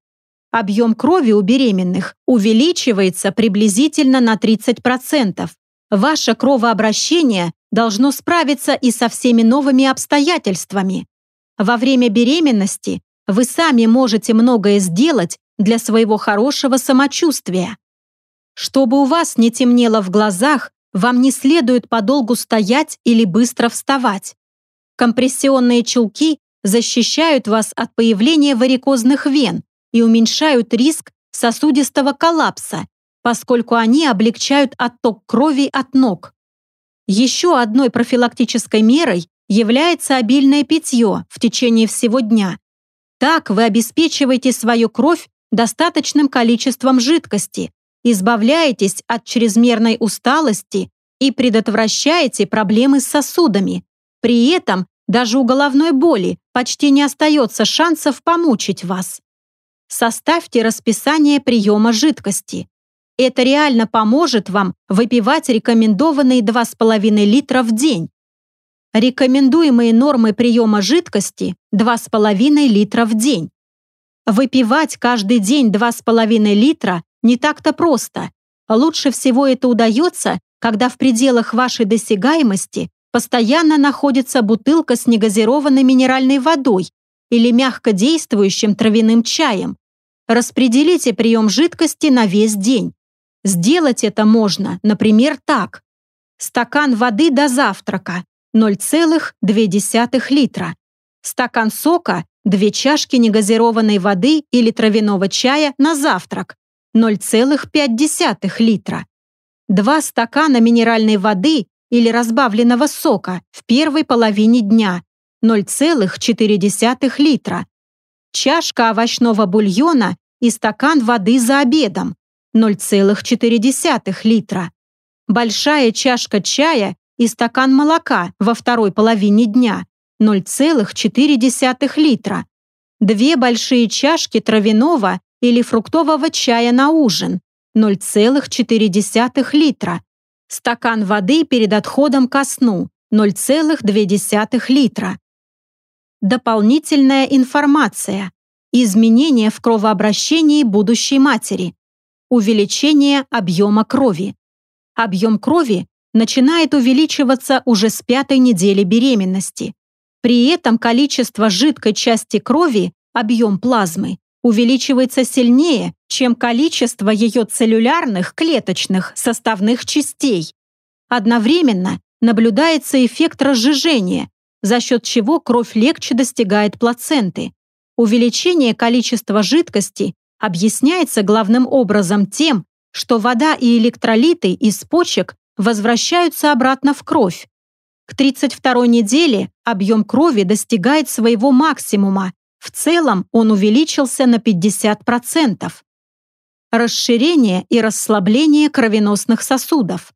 Speaker 1: Объем крови у беременных увеличивается приблизительно на 30%. Ваше кровообращение должно справиться и со всеми новыми обстоятельствами. Во время беременности вы сами можете многое сделать для своего хорошего самочувствия. Чтобы у вас не темнело в глазах, вам не следует подолгу стоять или быстро вставать. Компрессионные чулки защищают вас от появления варикозных вен и уменьшают риск сосудистого коллапса, поскольку они облегчают отток крови от ног. Еще одной профилактической мерой является обильное питье в течение всего дня, так вы обеспечиваете свою кровь достаточным количеством жидкости, избавляетесь от чрезмерной усталости и предотвращаете проблемы с сосудами. При этом даже у головной боли почти не остается шансов помучить вас. Составьте расписание приема жидкости. Это реально поможет вам выпивать рекомендованные 2,5 литра в день, Рекомендуемые нормы приема жидкости 2,5 литра в день. Выпивать каждый день 2,5 литра не так-то просто. Лучше всего это удается, когда в пределах вашей досягаемости постоянно находится бутылка с негазированной минеральной водой или мягко действующим травяным чаем. Распределите прием жидкости на весь день. Сделать это можно, например, так. Стакан воды до завтрака, 0,2 литра. Стакан сока, 2 чашки негазированной воды или травяного чая на завтрак, 0,5 литра. 2 стакана минеральной воды или разбавленного сока в первой половине дня, 0,4 литра. Чашка овощного бульона и стакан воды за обедом, 0,4 литра. Большая чашка чая и стакан молока во второй половине дня 0,4 литра, две большие чашки травяного или фруктового чая на ужин 0,4 литра, стакан воды перед отходом ко сну 0,2 литра. Дополнительная информация. Изменения в кровообращении будущей матери. Увеличение объема крови. Объем крови начинает увеличиваться уже с пятой недели беременности. При этом количество жидкой части крови, объем плазмы, увеличивается сильнее, чем количество ее целлюлярных клеточных составных частей. Одновременно наблюдается эффект разжижения, за счет чего кровь легче достигает плаценты. Увеличение количества жидкости объясняется главным образом тем, что вода и электролиты из почек возвращаются обратно в кровь. К 32 неделе объем крови достигает своего максимума. В целом он увеличился на 50%. Расширение и расслабление кровеносных сосудов.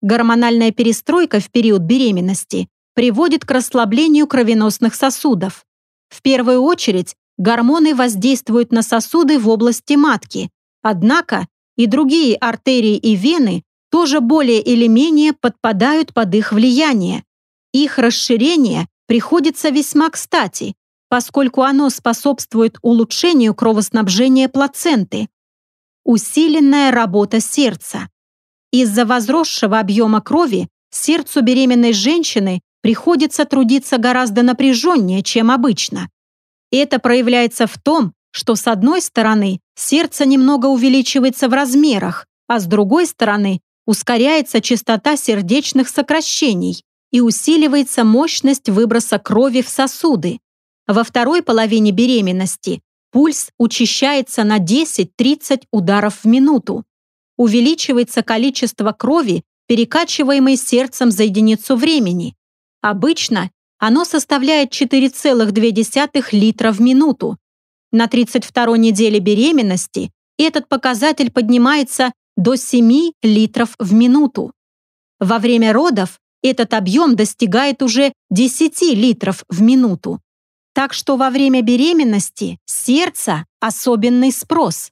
Speaker 1: Гормональная перестройка в период беременности приводит к расслаблению кровеносных сосудов. В первую очередь гормоны воздействуют на сосуды в области матки, однако и другие артерии и вены тоже более или менее подпадают под их влияние. Их расширение приходится весьма кстати, поскольку оно способствует улучшению кровоснабжения плаценты. Усиленная работа сердца. Из-за возросшего объема крови сердцу беременной женщины приходится трудиться гораздо напряженнее, чем обычно. Это проявляется в том, что с одной стороны сердце немного увеличивается в размерах, а с другой стороны ускоряется частота сердечных сокращений и усиливается мощность выброса крови в сосуды. Во второй половине беременности пульс учащается на 10-30 ударов в минуту увеличивается количество крови, перекачиваемой сердцем за единицу времени. Обычно оно составляет 4,2 литра в минуту. На 32 неделе беременности этот показатель поднимается до 7 литров в минуту. Во время родов этот объем достигает уже 10 литров в минуту. Так что во время беременности сердце – особенный спрос.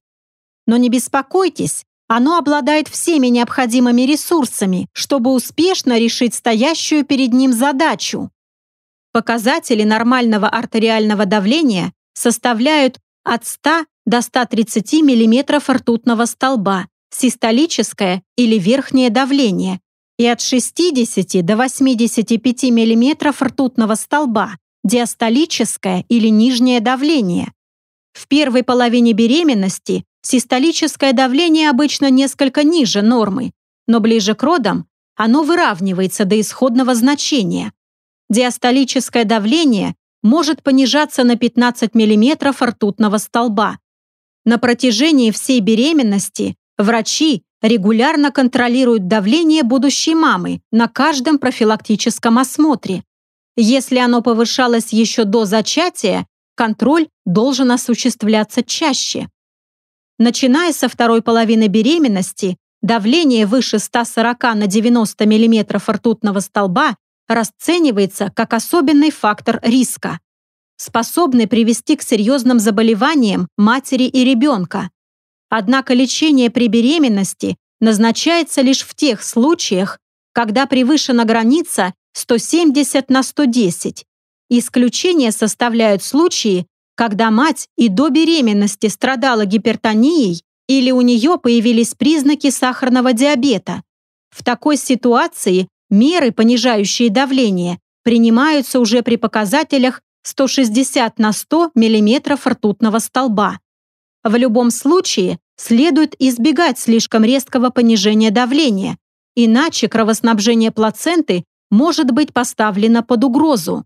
Speaker 1: Но не беспокойтесь, оно обладает всеми необходимыми ресурсами, чтобы успешно решить стоящую перед ним задачу. Показатели нормального артериального давления составляют от 100 до 130 мм ртутного столба, систолическое или верхнее давление, и от 60 до 85 мм ртутного столба, диастолическое или нижнее давление. В первой половине беременности Систолическое давление обычно несколько ниже нормы, но ближе к родам оно выравнивается до исходного значения. Диастолическое давление может понижаться на 15 мм ртутного столба. На протяжении всей беременности врачи регулярно контролируют давление будущей мамы на каждом профилактическом осмотре. Если оно повышалось еще до зачатия, контроль должен осуществляться чаще. Начиная со второй половины беременности, давление выше 140 на 90 мм ртутного столба расценивается как особенный фактор риска, способный привести к серьезным заболеваниям матери и ребенка. Однако лечение при беременности назначается лишь в тех случаях, когда превышена граница 170 на 110. Исключение составляют случаи, когда мать и до беременности страдала гипертонией или у нее появились признаки сахарного диабета. В такой ситуации меры, понижающие давление, принимаются уже при показателях 160 на 100 мм ртутного столба. В любом случае следует избегать слишком резкого понижения давления, иначе кровоснабжение плаценты может быть поставлено под угрозу.